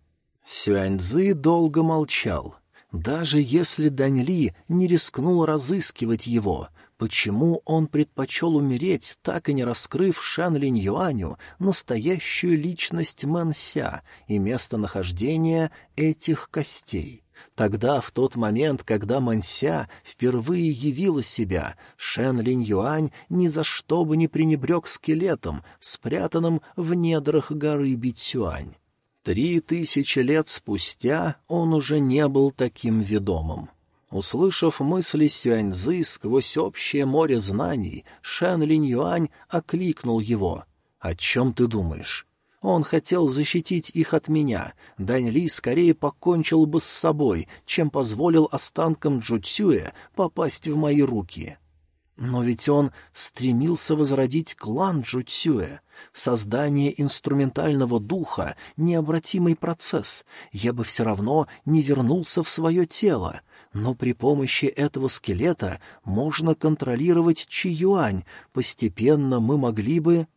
Сюаньзы долго молчал. Даже если Даньли не рискнул разыскивать его, почему он предпочел умереть, так и не раскрыв Шан Линь Юаню настоящую личность Мэнся и местонахождение этих костей? Тогда, в тот момент, когда Манся впервые явила себя, Шен Линь Юань ни за что бы не пренебрег скелетом, спрятанным в недрах горы Битюань. Три тысячи лет спустя он уже не был таким ведомым. Услышав мысли Сюаньзы сквозь общее море знаний, Шен Линь Юань окликнул его. «О чем ты думаешь?» Он хотел защитить их от меня. Дань Ли скорее покончил бы с собой, чем позволил останкам Джуцюя попасть в мои руки. Но ведь он стремился возродить клан Джуцюэ. Создание инструментального духа — необратимый процесс. Я бы все равно не вернулся в свое тело. Но при помощи этого скелета можно контролировать Чи-Юань. Постепенно мы могли бы...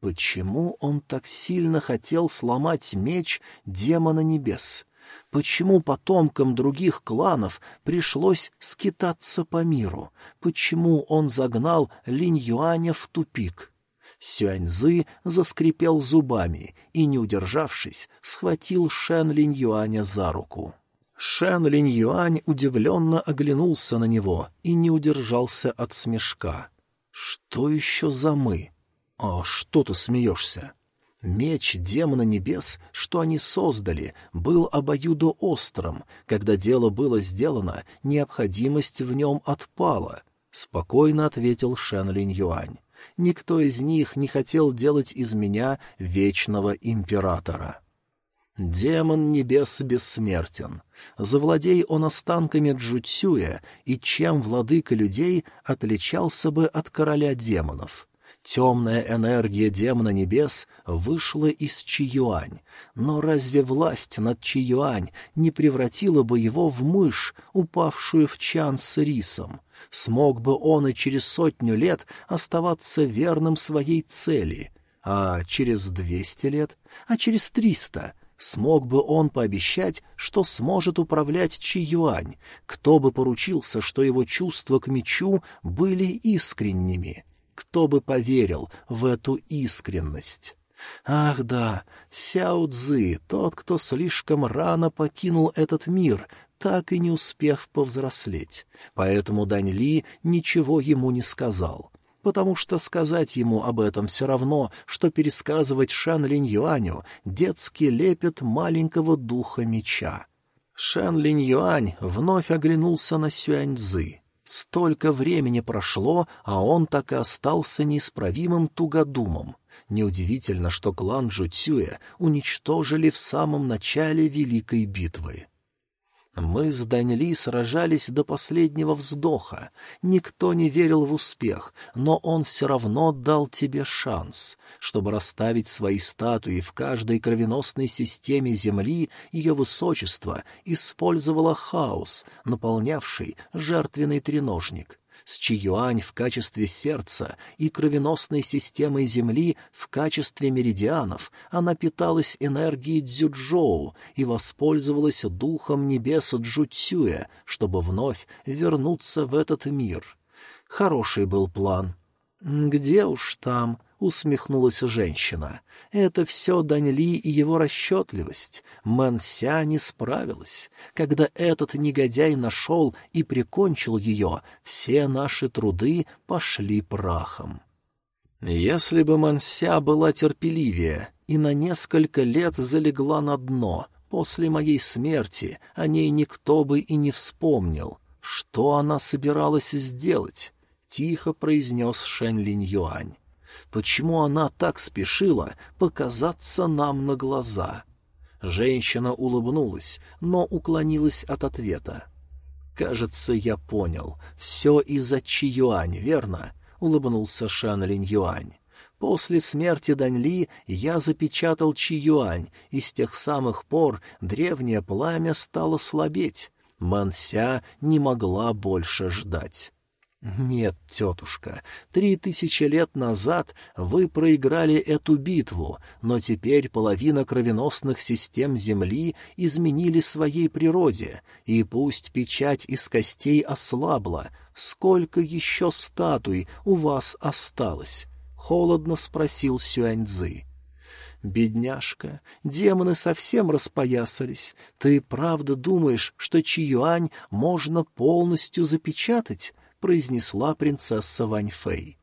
Почему он так сильно хотел сломать меч демона небес? Почему потомкам других кланов пришлось скитаться по миру? Почему он загнал Линь Юаня в тупик? Сюаньзы заскрипел зубами и, не удержавшись, схватил Шен Линь Юаня за руку. Шен Линь Юань удивленно оглянулся на него и не удержался от смешка. «Что еще за мы? А что ты смеешься?» Меч демона небес, что они создали, был обоюдоострым. Когда дело было сделано, необходимость в нем отпала, — спокойно ответил Шен Линь Юань. Никто из них не хотел делать из меня вечного императора. Демон небес бессмертен. Завладей он останками Джуцюя, и чем владыка людей отличался бы от короля демонов? Темная энергия демона небес вышла из Чиюань. Но разве власть над Чиюань не превратила бы его в мышь, упавшую в чан с рисом? Смог бы он и через сотню лет оставаться верным своей цели, а через двести лет, а через триста — Смог бы он пообещать, что сможет управлять Чиюань? Кто бы поручился, что его чувства к мечу были искренними? Кто бы поверил в эту искренность? Ах да, Сяо Цзы, тот, кто слишком рано покинул этот мир, так и не успев повзрослеть. Поэтому Дань Ли ничего ему не сказал, потому что сказать ему об этом все равно, что пересказывать Шан Линь Юаню детский лепет маленького духа меча. Шан Линь Юань вновь оглянулся на Сюань Цзы. Столько времени прошло, а он так и остался неисправимым тугодумом. Неудивительно, что клан Джуцюя уничтожили в самом начале Великой битвы. Мы с Даньли сражались до последнего вздоха. Никто не верил в успех, но он все равно дал тебе шанс. Чтобы расставить свои статуи в каждой кровеносной системе Земли, ее высочество использовало хаос, наполнявший жертвенный треножник с Чиюань в качестве сердца и кровеносной системой Земли в качестве меридианов, она питалась энергией Дзюджоу и воспользовалась духом небеса Джуцюя, чтобы вновь вернуться в этот мир. Хороший был план. Где уж там, — усмехнулась женщина. «Это все Даньли и его расчетливость. Мэнся не справилась. Когда этот негодяй нашел и прикончил ее, все наши труды пошли прахом». Если бы Мэнся была терпеливее и на несколько лет залегла на дно, после моей смерти о ней никто бы и не вспомнил. Что она собиралась сделать? — тихо произнес Шэнь Линь Юань почему она так спешила показаться нам на глаза. Женщина улыбнулась, но уклонилась от ответа. «Кажется, я понял. Все из-за Чи-Юань, верно?» — улыбнулся Шан Линь Юань. После смерти Даньли я запечатал Чи-Юань, и с тех самых пор древнее пламя стало слабеть. Манся не могла больше ждать. «Нет, тетушка, три тысячи лет назад вы проиграли эту битву, но теперь половина кровеносных систем Земли изменили своей природе, и пусть печать из костей ослабла, сколько еще статуй у вас осталось?» — холодно спросил Сюаньцзы. «Бедняжка, демоны совсем распоясались. Ты правда думаешь, что Чиюань можно полностью запечатать?» — произнесла принцесса Ваньфэй.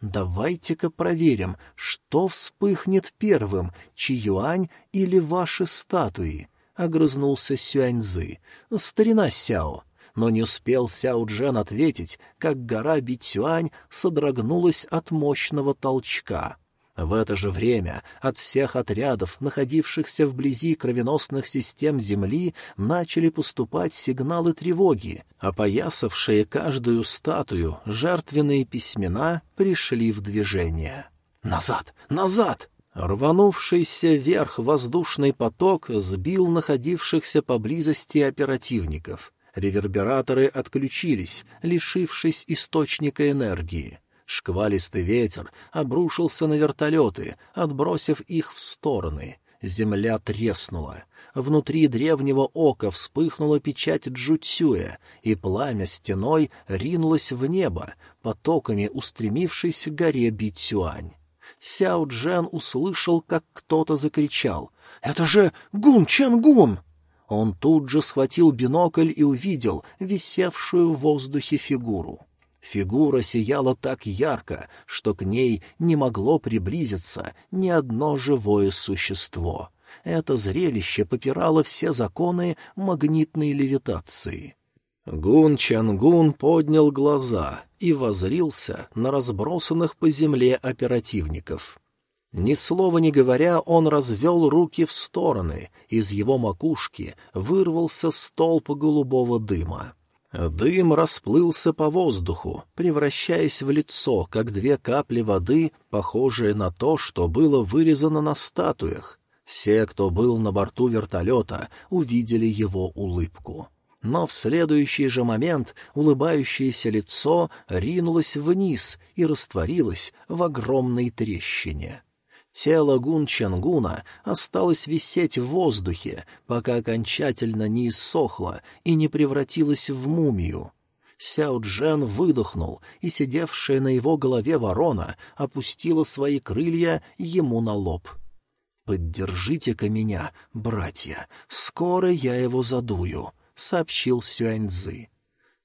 «Давайте-ка проверим, что вспыхнет первым, Чиюань или ваши статуи?» — огрызнулся Сюаньзы. «Старина Сяо». Но не успел Сяо Джен ответить, как гора Битюань содрогнулась от мощного толчка. В это же время от всех отрядов, находившихся вблизи кровеносных систем Земли, начали поступать сигналы тревоги. Опоясавшие каждую статую жертвенные письмена пришли в движение. «Назад! Назад!» Рванувшийся вверх воздушный поток сбил находившихся поблизости оперативников. Ревербераторы отключились, лишившись источника энергии. Шквалистый ветер обрушился на вертолеты, отбросив их в стороны. Земля треснула. Внутри древнего ока вспыхнула печать Джуцюя, и пламя стеной ринулось в небо, потоками устремившись к горе Битюань. Сяо Джен услышал, как кто-то закричал. «Это же Гун Чен Гун!» Он тут же схватил бинокль и увидел висевшую в воздухе фигуру. Фигура сияла так ярко, что к ней не могло приблизиться ни одно живое существо. Это зрелище попирало все законы магнитной левитации. Гун Чангун поднял глаза и возрился на разбросанных по земле оперативников. Ни слова не говоря, он развел руки в стороны, из его макушки вырвался столб голубого дыма. Дым расплылся по воздуху, превращаясь в лицо, как две капли воды, похожие на то, что было вырезано на статуях. Все, кто был на борту вертолета, увидели его улыбку. Но в следующий же момент улыбающееся лицо ринулось вниз и растворилось в огромной трещине. Тело Гун Чангуна осталось висеть в воздухе, пока окончательно не иссохло и не превратилось в мумию. Сяо Джен выдохнул, и сидевшая на его голове ворона опустила свои крылья ему на лоб. «Поддержите-ка меня, братья, скоро я его задую», — сообщил Сюаньзы.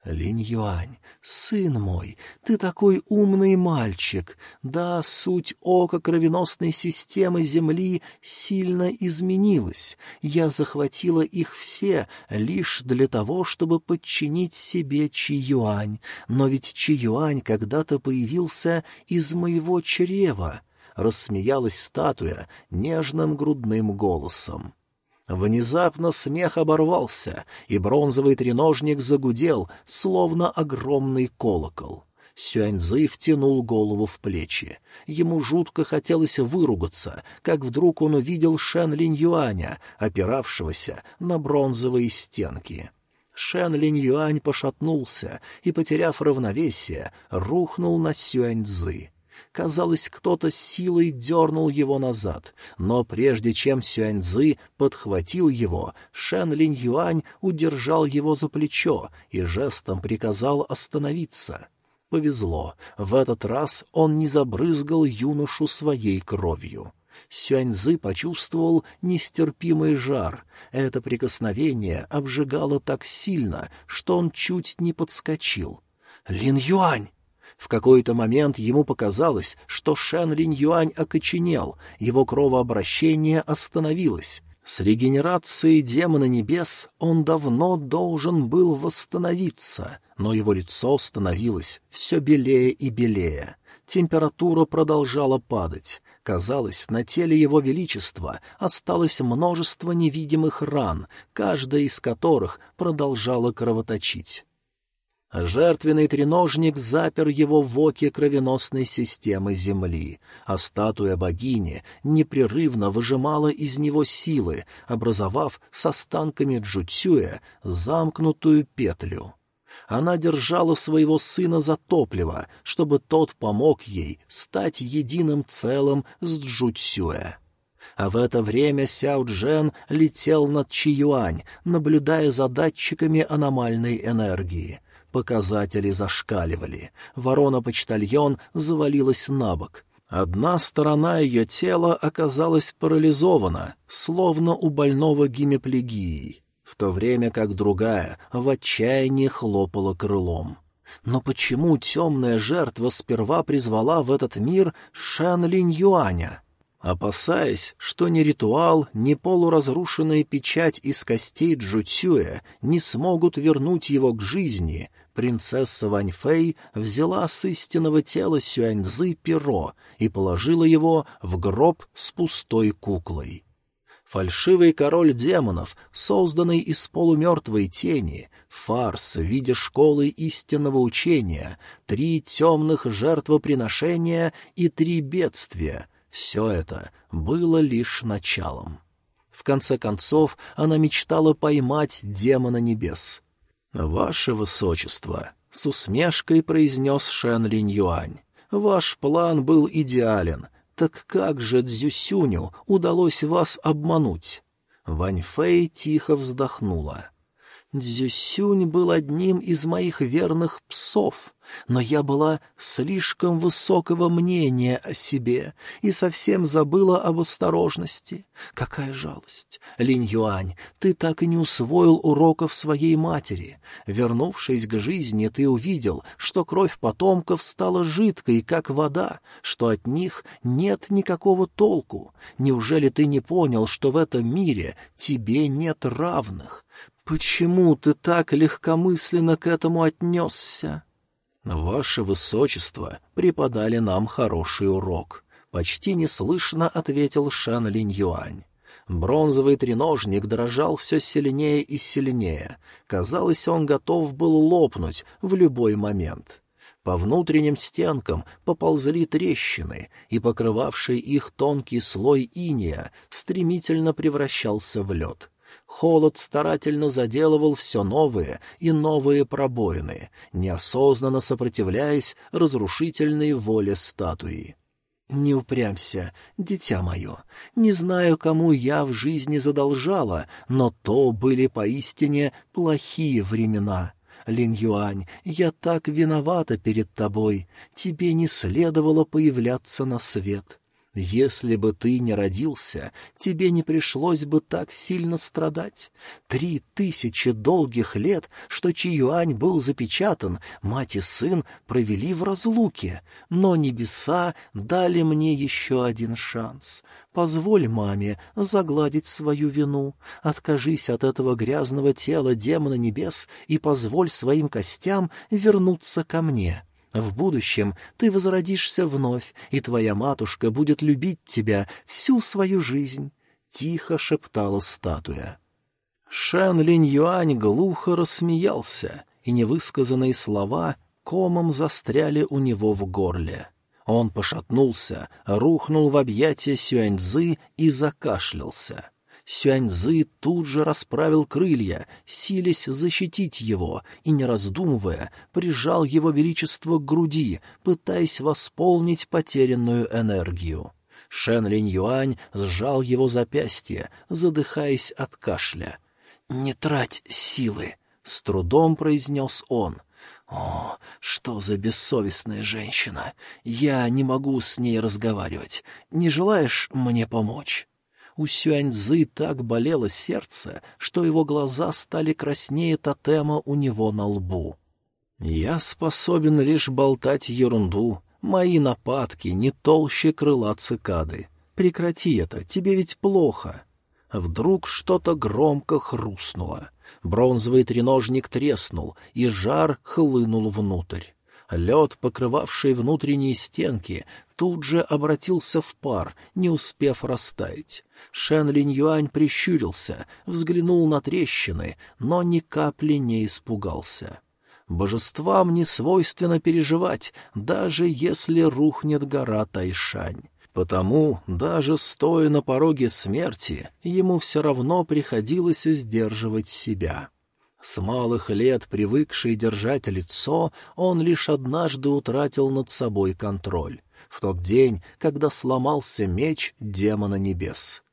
«Линь Юань, сын мой, ты такой умный мальчик. Да, суть ока кровеносной системы Земли сильно изменилась. Я захватила их все лишь для того, чтобы подчинить себе Чи Юань. Но ведь Чи Юань когда-то появился из моего чрева». Рассмеялась статуя нежным грудным голосом. Внезапно смех оборвался, и бронзовый треножник загудел, словно огромный колокол. Сюаньзы втянул голову в плечи. Ему жутко хотелось выругаться, как вдруг он увидел Шен Линь Юаня, опиравшегося на бронзовые стенки. Шен Линь Юань пошатнулся и, потеряв равновесие, рухнул на Сюаньзы. Казалось, кто-то силой дернул его назад, но прежде чем Сюаньзы подхватил его, Шэн Линь Юань удержал его за плечо и жестом приказал остановиться. Повезло, в этот раз он не забрызгал юношу своей кровью. Сюаньзы почувствовал нестерпимый жар. Это прикосновение обжигало так сильно, что он чуть не подскочил. «Лин Юань!» В какой-то момент ему показалось, что Шэн Линь Юань окоченел, его кровообращение остановилось. С регенерацией демона небес он давно должен был восстановиться, но его лицо становилось все белее и белее. Температура продолжала падать. Казалось, на теле его величества осталось множество невидимых ран, каждая из которых продолжала кровоточить. Жертвенный треножник запер его в оке кровеносной системы Земли, а статуя богини непрерывно выжимала из него силы, образовав с останками Джуцюя замкнутую петлю. Она держала своего сына за топливо, чтобы тот помог ей стать единым целым с Джуцюя. А в это время Сяо Джен летел над Чиюань, наблюдая за датчиками аномальной энергии — Показатели зашкаливали. Ворона-почтальон завалилась на бок. Одна сторона ее тела оказалась парализована, словно у больного гемиплегией, в то время как другая в отчаянии хлопала крылом. Но почему темная жертва сперва призвала в этот мир Шан Линь Юаня? Опасаясь, что ни ритуал, ни полуразрушенная печать из костей Джуцюя не смогут вернуть его к жизни, принцесса Ваньфэй взяла с истинного тела Сюаньзы перо и положила его в гроб с пустой куклой. Фальшивый король демонов, созданный из полумертвой тени, фарс в виде школы истинного учения, три темных жертвоприношения и три бедствия — все это было лишь началом. В конце концов, она мечтала поймать демона небес. «Ваше высочество», — с усмешкой произнес Шен Линь Юань, — «ваш план был идеален, так как же Дзюсюню удалось вас обмануть? Вань Фэй тихо вздохнула. Дзюсюнь был одним из моих верных псов, но я была слишком высокого мнения о себе и совсем забыла об осторожности. Какая жалость! Линь Юань, ты так и не усвоил уроков своей матери. Вернувшись к жизни, ты увидел, что кровь потомков стала жидкой, как вода, что от них нет никакого толку. Неужели ты не понял, что в этом мире тебе нет равных? «Почему ты так легкомысленно к этому отнесся?» «Ваше Высочество преподали нам хороший урок», — почти неслышно ответил Шан Линь Юань. Бронзовый треножник дрожал все сильнее и сильнее. Казалось, он готов был лопнуть в любой момент. По внутренним стенкам поползли трещины, и покрывавший их тонкий слой иния стремительно превращался в лед. Холод старательно заделывал все новые и новые пробоины, неосознанно сопротивляясь разрушительной воле статуи. «Не упрямься, дитя мое. Не знаю, кому я в жизни задолжала, но то были поистине плохие времена. Лин Юань, я так виновата перед тобой. Тебе не следовало появляться на свет. Если бы ты не родился, тебе не пришлось бы так сильно страдать. Три тысячи долгих лет, что Чиюань был запечатан, мать и сын провели в разлуке, но небеса дали мне еще один шанс. Позволь маме загладить свою вину, откажись от этого грязного тела демона небес и позволь своим костям вернуться ко мне». В будущем ты возродишься вновь, и твоя матушка будет любить тебя всю свою жизнь», — тихо шептала статуя. Шэн Линь Юань глухо рассмеялся, и невысказанные слова комом застряли у него в горле. Он пошатнулся, рухнул в объятия Сюаньзы и закашлялся. Сюаньзы тут же расправил крылья, силясь защитить его, и, не раздумывая, прижал его величество к груди, пытаясь восполнить потерянную энергию. Шен Линь Юань сжал его запястье, задыхаясь от кашля. «Не трать силы!» — с трудом произнес он. «О, что за бессовестная женщина! Я не могу с ней разговаривать. Не желаешь мне помочь?» У Сюаньзы так болело сердце, что его глаза стали краснее тотема у него на лбу. «Я способен лишь болтать ерунду. Мои нападки не толще крыла цикады. Прекрати это, тебе ведь плохо». Вдруг что-то громко хрустнуло. Бронзовый треножник треснул, и жар хлынул внутрь. Лед, покрывавший внутренние стенки, тут же обратился в пар, не успев растаять. Шен Линь Юань прищурился, взглянул на трещины, но ни капли не испугался. Божествам не свойственно переживать, даже если рухнет гора Тайшань. Потому, даже стоя на пороге смерти, ему все равно приходилось сдерживать себя. С малых лет, привыкший держать лицо, он лишь однажды утратил над собой контроль. В тот день, когда сломался меч демона небес.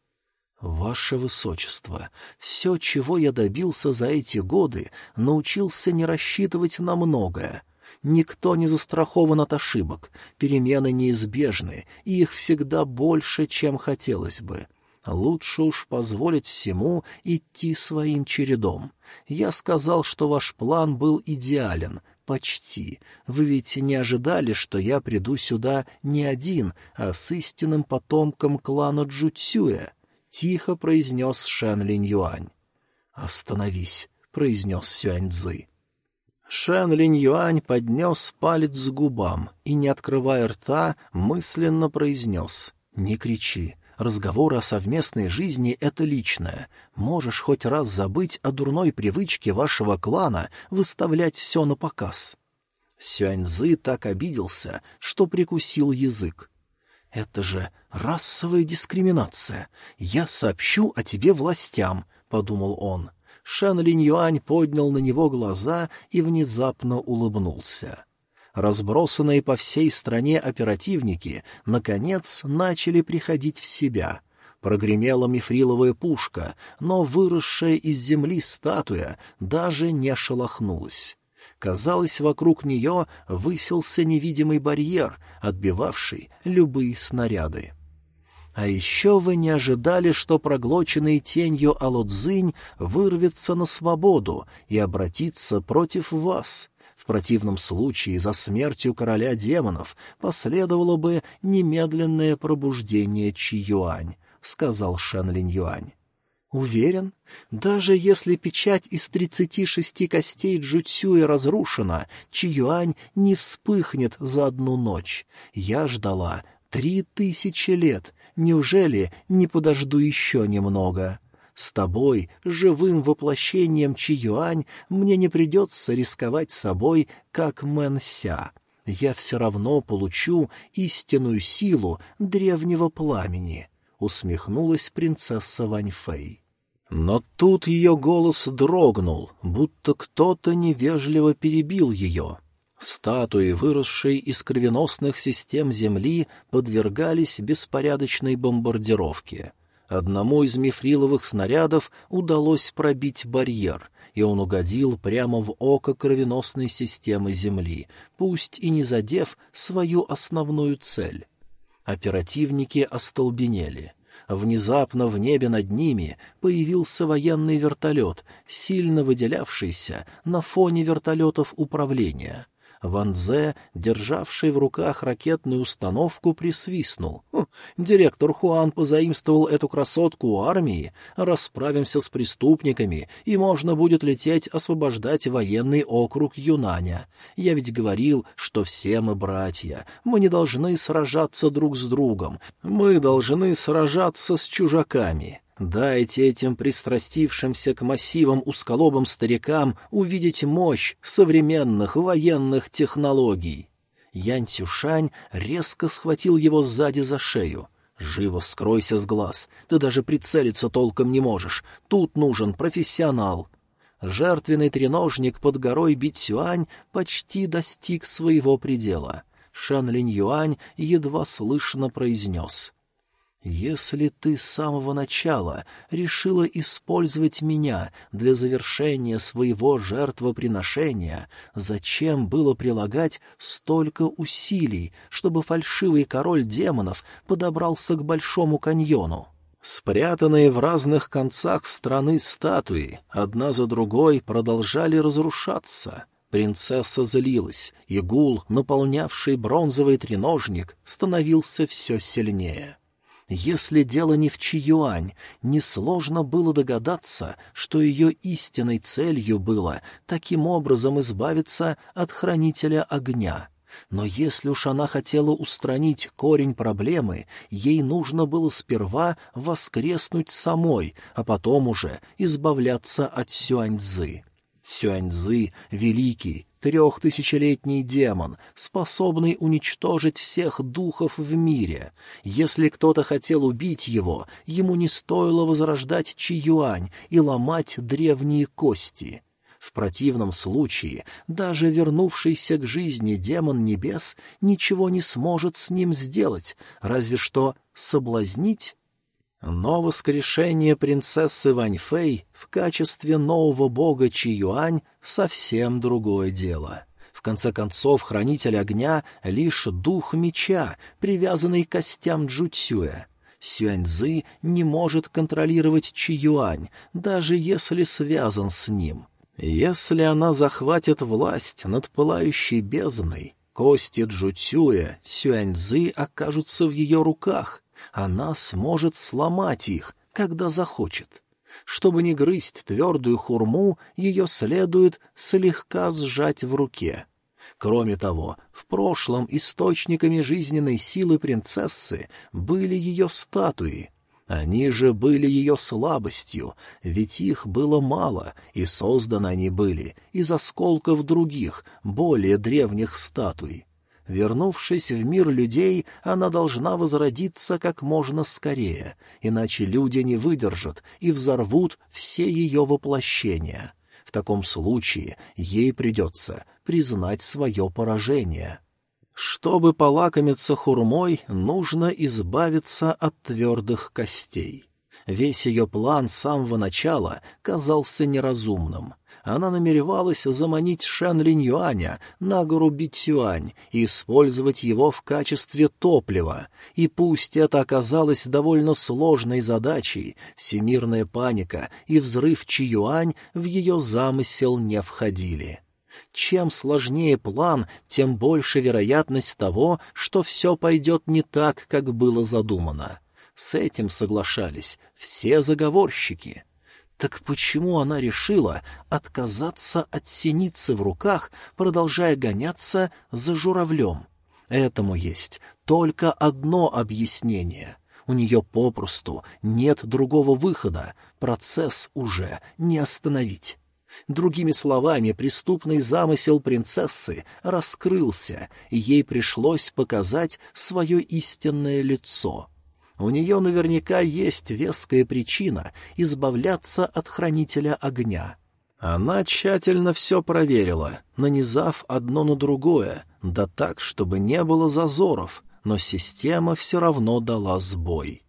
«Ваше Высочество, все, чего я добился за эти годы, научился не рассчитывать на многое. Никто не застрахован от ошибок, перемены неизбежны, и их всегда больше, чем хотелось бы. Лучше уж позволить всему идти своим чередом. Я сказал, что ваш план был идеален, почти. Вы ведь не ожидали, что я приду сюда не один, а с истинным потомком клана Джуцюя тихо произнес Шэн Линь Юань. «Остановись», — произнес Сюань Цзы. Шэн Линь Юань поднес палец к губам и, не открывая рта, мысленно произнес «Не кричи, разговоры о совместной жизни — это личное. Можешь хоть раз забыть о дурной привычке вашего клана выставлять все на показ». Сюаньзы так обиделся, что прикусил язык. «Это же расовая дискриминация. Я сообщу о тебе властям», — подумал он. Шан Линь Юань поднял на него глаза и внезапно улыбнулся. Разбросанные по всей стране оперативники, наконец, начали приходить в себя. Прогремела мифриловая пушка, но выросшая из земли статуя даже не шелохнулась. Казалось, вокруг нее высился невидимый барьер, отбивавший любые снаряды. А еще вы не ожидали, что проглоченный тенью Алодзинь вырвется на свободу и обратится против вас. В противном случае за смертью короля демонов последовало бы немедленное пробуждение Чи-Юань, — сказал Шэн Линь Юань. Уверен, даже если печать из тридцати шести костей Джуцюя разрушена, Чи-Юань не вспыхнет за одну ночь. Я ждала три тысячи лет, Неужели не подожду еще немного? С тобой, живым воплощением Чи-Юань, мне не придется рисковать собой, как Мэн-Ся. Я все равно получу истинную силу древнего пламени», — усмехнулась принцесса Ваньфэй. Но тут ее голос дрогнул, будто кто-то невежливо перебил ее. Статуи, выросшие из кровеносных систем Земли, подвергались беспорядочной бомбардировке. Одному из мифриловых снарядов удалось пробить барьер, и он угодил прямо в око кровеносной системы Земли, пусть и не задев свою основную цель. Оперативники остолбенели. Внезапно в небе над ними появился военный вертолет, сильно выделявшийся на фоне вертолетов управления — Ван Зе, державший в руках ракетную установку, присвистнул. «Хм, «Директор Хуан позаимствовал эту красотку у армии. Расправимся с преступниками, и можно будет лететь освобождать военный округ Юнаня. Я ведь говорил, что все мы братья. Мы не должны сражаться друг с другом. Мы должны сражаться с чужаками». Дайте этим пристрастившимся к массивам усколобым старикам увидеть мощь современных военных технологий. Ян Цюшань резко схватил его сзади за шею. «Живо скройся с глаз, ты даже прицелиться толком не можешь, тут нужен профессионал». Жертвенный треножник под горой Битсюань почти достиг своего предела. Шан Линь Юань едва слышно произнес. «Если ты с самого начала решила использовать меня для завершения своего жертвоприношения, зачем было прилагать столько усилий, чтобы фальшивый король демонов подобрался к Большому каньону?» Спрятанные в разных концах страны статуи, одна за другой, продолжали разрушаться. Принцесса злилась, и гул, наполнявший бронзовый треножник, становился все сильнее. Если дело не в Чиюань, несложно было догадаться, что ее истинной целью было таким образом избавиться от хранителя огня. Но если уж она хотела устранить корень проблемы, ей нужно было сперва воскреснуть самой, а потом уже избавляться от Сюаньзы. Сюаньзы — великий, трехтысячелетний демон, способный уничтожить всех духов в мире. Если кто-то хотел убить его, ему не стоило возрождать Чи-Юань и ломать древние кости. В противном случае даже вернувшийся к жизни демон небес ничего не сможет с ним сделать, разве что соблазнить но воскрешение принцессы Ваньфэй в качестве нового бога Чи-Юань — совсем другое дело. В конце концов, хранитель огня — лишь дух меча, привязанный к костям Джуцюя. Сюаньзы не может контролировать Чи-Юань, даже если связан с ним. Если она захватит власть над пылающей бездной, кости Джуцюя, Сюаньзы окажутся в ее руках, она сможет сломать их, когда захочет. Чтобы не грызть твердую хурму, ее следует слегка сжать в руке. Кроме того, в прошлом источниками жизненной силы принцессы были ее статуи. Они же были ее слабостью, ведь их было мало, и созданы они были из осколков других, более древних статуй. Вернувшись в мир людей, она должна возродиться как можно скорее, иначе люди не выдержат и взорвут все ее воплощения. В таком случае ей придется признать свое поражение. Чтобы полакомиться хурмой, нужно избавиться от твердых костей. Весь ее план с самого начала казался неразумным — она намеревалась заманить Шэн Линь Юаня на гору Битюань и использовать его в качестве топлива. И пусть это оказалось довольно сложной задачей, всемирная паника и взрыв Чиюань в ее замысел не входили. Чем сложнее план, тем больше вероятность того, что все пойдет не так, как было задумано. С этим соглашались все заговорщики. Так почему она решила отказаться от синицы в руках, продолжая гоняться за журавлем? Этому есть только одно объяснение. У нее попросту нет другого выхода, процесс уже не остановить. Другими словами, преступный замысел принцессы раскрылся, и ей пришлось показать свое истинное лицо — у нее наверняка есть веская причина избавляться от хранителя огня. Она тщательно все проверила, нанизав одно на другое, да так, чтобы не было зазоров, но система все равно дала сбой.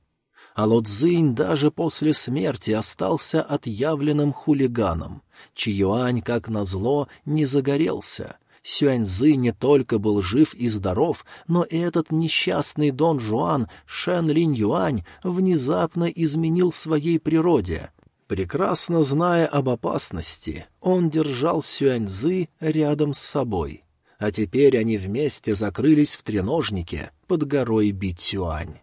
А Лодзинь даже после смерти остался отъявленным хулиганом. Чиюань, как назло, не загорелся — Сюаньзы не только был жив и здоров, но и этот несчастный Дон Жуан Шен Линь Юань внезапно изменил своей природе. Прекрасно зная об опасности, он держал Сюаньзы рядом с собой. А теперь они вместе закрылись в треножнике под горой Битюань.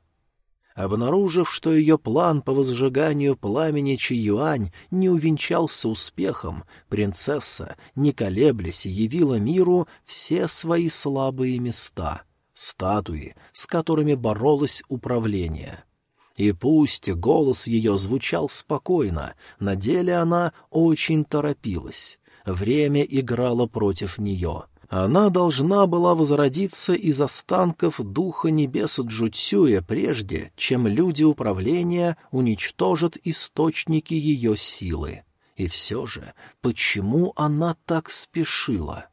Обнаружив, что ее план по возжиганию пламени Чиюань не увенчался успехом, принцесса, не колеблясь, явила миру все свои слабые места — статуи, с которыми боролось управление. И пусть голос ее звучал спокойно, на деле она очень торопилась. Время играло против нее — она должна была возродиться из останков духа небес Джуцюя прежде, чем люди управления уничтожат источники ее силы. И все же, почему она так спешила?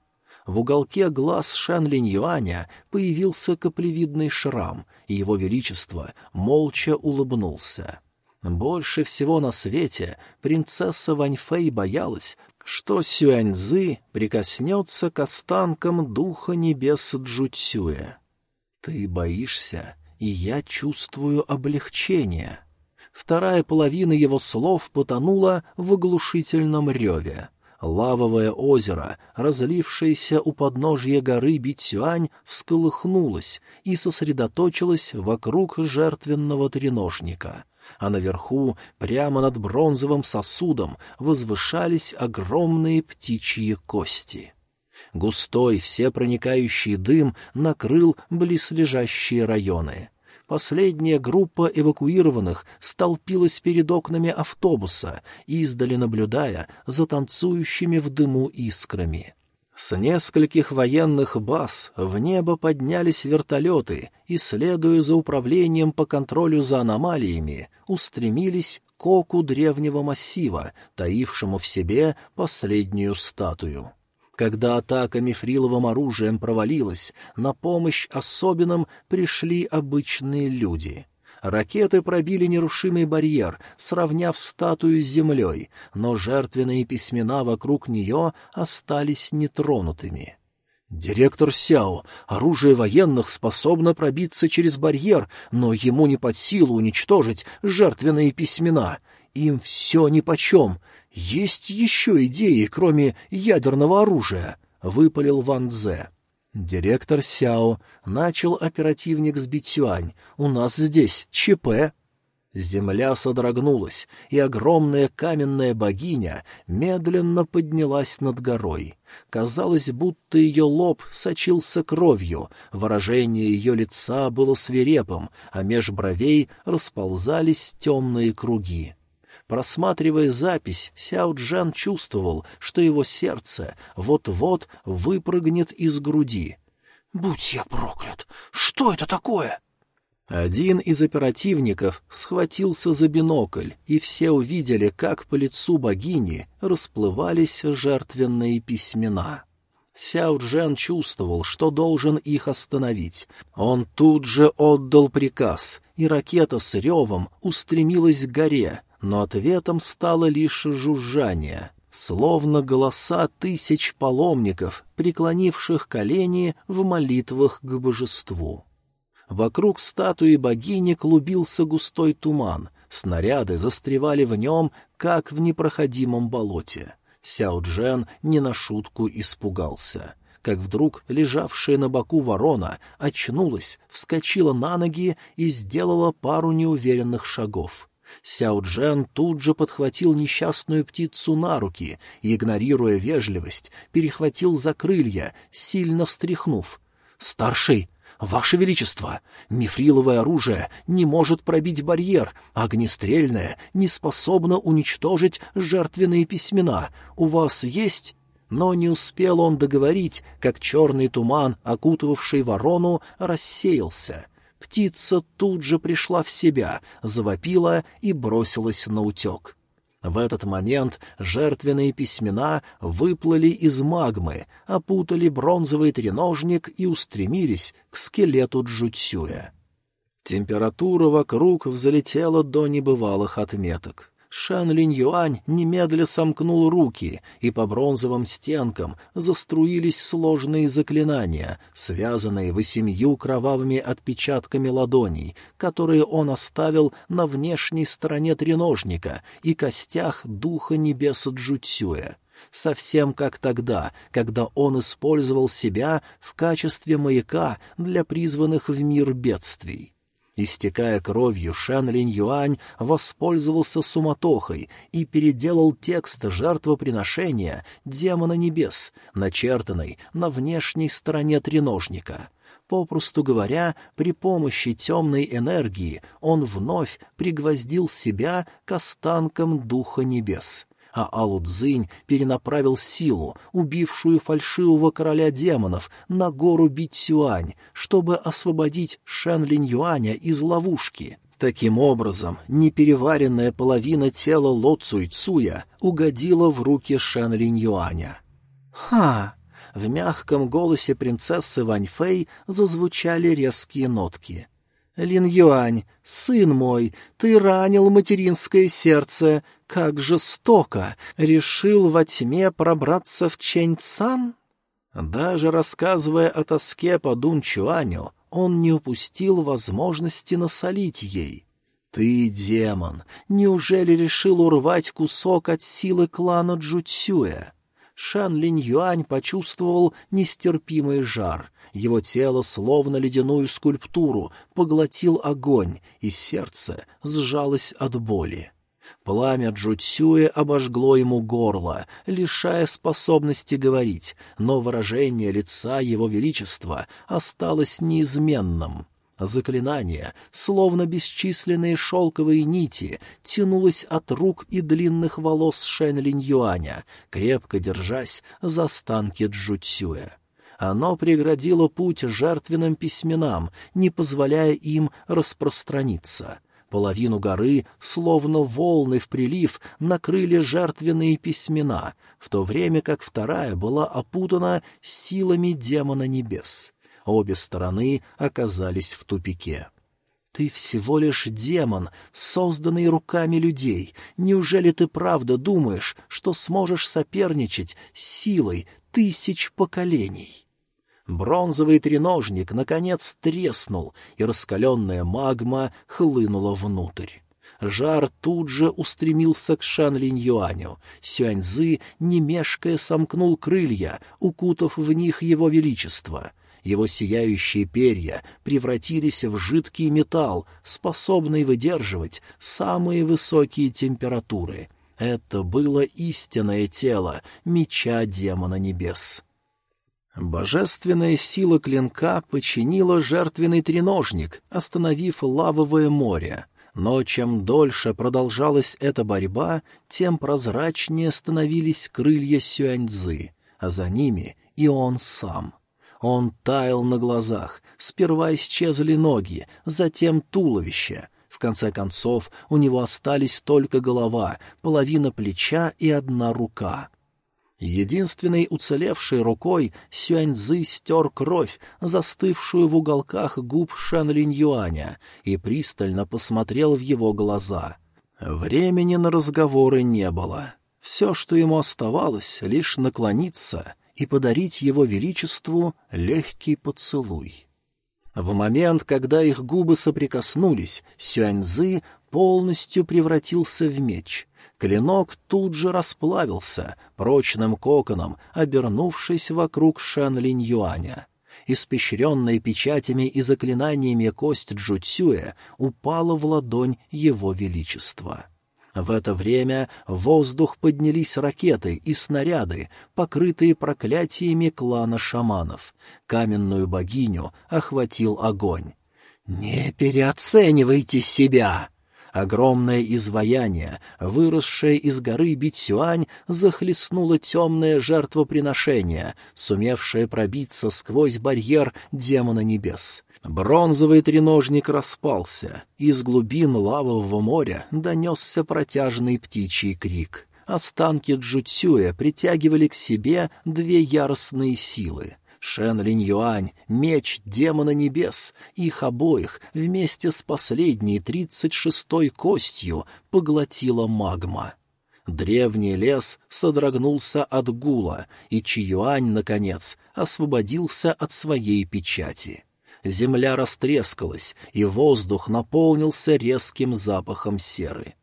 В уголке глаз Шэн Линь Юаня появился каплевидный шрам, и его величество молча улыбнулся. Больше всего на свете принцесса Ваньфэй боялась, что Сюаньзы прикоснется к останкам духа небес Джуцюя. Ты боишься, и я чувствую облегчение. Вторая половина его слов потонула в оглушительном реве. Лавовое озеро, разлившееся у подножья горы Битюань, всколыхнулось и сосредоточилось вокруг жертвенного треножника а наверху, прямо над бронзовым сосудом, возвышались огромные птичьи кости. Густой, всепроникающий дым накрыл близлежащие районы. Последняя группа эвакуированных столпилась перед окнами автобуса, издали наблюдая за танцующими в дыму искрами. С нескольких военных баз в небо поднялись вертолеты и, следуя за управлением по контролю за аномалиями, устремились к оку древнего массива, таившему в себе последнюю статую. Когда атака мифриловым оружием провалилась, на помощь особенным пришли обычные люди. Ракеты пробили нерушимый барьер, сравняв статую с землей, но жертвенные письмена вокруг нее остались нетронутыми. «Директор Сяо, оружие военных способно пробиться через барьер, но ему не под силу уничтожить жертвенные письмена. Им все нипочем. Есть еще идеи, кроме ядерного оружия», — выпалил Ван Дзе. «Директор Сяо», — начал оперативник с Битюань, — «у нас здесь ЧП». Земля содрогнулась, и огромная каменная богиня медленно поднялась над горой. Казалось, будто ее лоб сочился кровью, выражение ее лица было свирепым, а меж бровей расползались темные круги. Просматривая запись, Сяо Джан чувствовал, что его сердце вот-вот выпрыгнет из груди. «Будь я проклят! Что это такое?» Один из оперативников схватился за бинокль, и все увидели, как по лицу богини расплывались жертвенные письмена. Сяо Джен чувствовал, что должен их остановить. Он тут же отдал приказ, и ракета с ревом устремилась к горе, но ответом стало лишь жужжание, словно голоса тысяч паломников, преклонивших колени в молитвах к божеству. Вокруг статуи богини клубился густой туман, снаряды застревали в нем, как в непроходимом болоте. Сяо Джен не на шутку испугался. Как вдруг лежавшая на боку ворона очнулась, вскочила на ноги и сделала пару неуверенных шагов. Сяо Джен тут же подхватил несчастную птицу на руки и, игнорируя вежливость, перехватил за крылья, сильно встряхнув. «Старший!» «Ваше Величество, мифриловое оружие не может пробить барьер, огнестрельное не способно уничтожить жертвенные письмена. У вас есть...» Но не успел он договорить, как черный туман, окутывавший ворону, рассеялся. Птица тут же пришла в себя, завопила и бросилась на утек. В этот момент жертвенные письмена выплыли из магмы, опутали бронзовый треножник и устремились к скелету Джуцюя. Температура вокруг взлетела до небывалых отметок. Шан Линь Юань немедля сомкнул руки, и по бронзовым стенкам заструились сложные заклинания, связанные восемью кровавыми отпечатками ладоней, которые он оставил на внешней стороне треножника и костях духа небес Джуцюя совсем как тогда, когда он использовал себя в качестве маяка для призванных в мир бедствий. Истекая кровью, Шэн Линь Юань воспользовался суматохой и переделал текст жертвоприношения демона небес, начертанный на внешней стороне треножника. Попросту говоря, при помощи темной энергии он вновь пригвоздил себя к останкам Духа Небес а Алу Цзинь перенаправил силу, убившую фальшивого короля демонов, на гору Битсюань, чтобы освободить Шэн Линь Юаня из ловушки. Таким образом, непереваренная половина тела Ло Цуй Цуя угодила в руки Шэн Линь Юаня. «Ха!» В мягком голосе принцессы Вань Фэй зазвучали резкие нотки. «Лин Юань, сын мой, ты ранил материнское сердце, как жестоко! Решил во тьме пробраться в Чэнь-Цан? Даже рассказывая о тоске по Дун Чуаню, он не упустил возможности насолить ей. «Ты демон! Неужели решил урвать кусок от силы клана Джуцюя?» Шан Линь Юань почувствовал нестерпимый жар. Его тело, словно ледяную скульптуру, поглотил огонь, и сердце сжалось от боли. Пламя Джуцюэ обожгло ему горло, лишая способности говорить, но выражение лица его величества осталось неизменным. Заклинание, словно бесчисленные шелковые нити, тянулось от рук и длинных волос Шэн Линь Юаня, крепко держась за останки Джуцюэ. Оно преградило путь жертвенным письменам, не позволяя им распространиться — Половину горы, словно волны в прилив, накрыли жертвенные письмена, в то время как вторая была опутана силами демона небес. Обе стороны оказались в тупике. «Ты всего лишь демон, созданный руками людей. Неужели ты правда думаешь, что сможешь соперничать с силой тысяч поколений?» Бронзовый треножник, наконец, треснул, и раскаленная магма хлынула внутрь. Жар тут же устремился к Шан Линь Юаню. Сюаньзы, не мешкая, сомкнул крылья, укутав в них его величество. Его сияющие перья превратились в жидкий металл, способный выдерживать самые высокие температуры. Это было истинное тело меча демона небес. Божественная сила клинка починила жертвенный треножник, остановив лавовое море. Но чем дольше продолжалась эта борьба, тем прозрачнее становились крылья Сюаньзы, а за ними и он сам. Он таял на глазах, сперва исчезли ноги, затем туловище. В конце концов у него остались только голова, половина плеча и одна рука — Единственной уцелевшей рукой Сюаньзы стер кровь, застывшую в уголках губ Шэн Линь Юаня, и пристально посмотрел в его глаза. Времени на разговоры не было. Все, что ему оставалось, лишь наклониться и подарить его величеству легкий поцелуй. В момент, когда их губы соприкоснулись, Сюаньзы полностью превратился в меч. Клинок тут же расплавился, прочным коконом, обернувшись вокруг Шэн Линь Юаня. Испещренная печатями и заклинаниями кость Джуцюя упала в ладонь его величества. В это время в воздух поднялись ракеты и снаряды, покрытые проклятиями клана шаманов. Каменную богиню охватил огонь. «Не переоценивайте себя!» Огромное изваяние, выросшее из горы Битсюань, захлестнуло темное жертвоприношение, сумевшее пробиться сквозь барьер демона небес. Бронзовый треножник распался, из глубин лавового моря донесся протяжный птичий крик. Останки Джуцюя притягивали к себе две яростные силы. Шен Линь Юань, меч демона небес, их обоих вместе с последней тридцать шестой костью поглотила магма. Древний лес содрогнулся от гула, и Чиюань, наконец, освободился от своей печати. Земля растрескалась, и воздух наполнился резким запахом серы.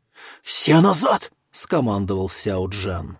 «Все назад!» — скомандовал Сяо Джан.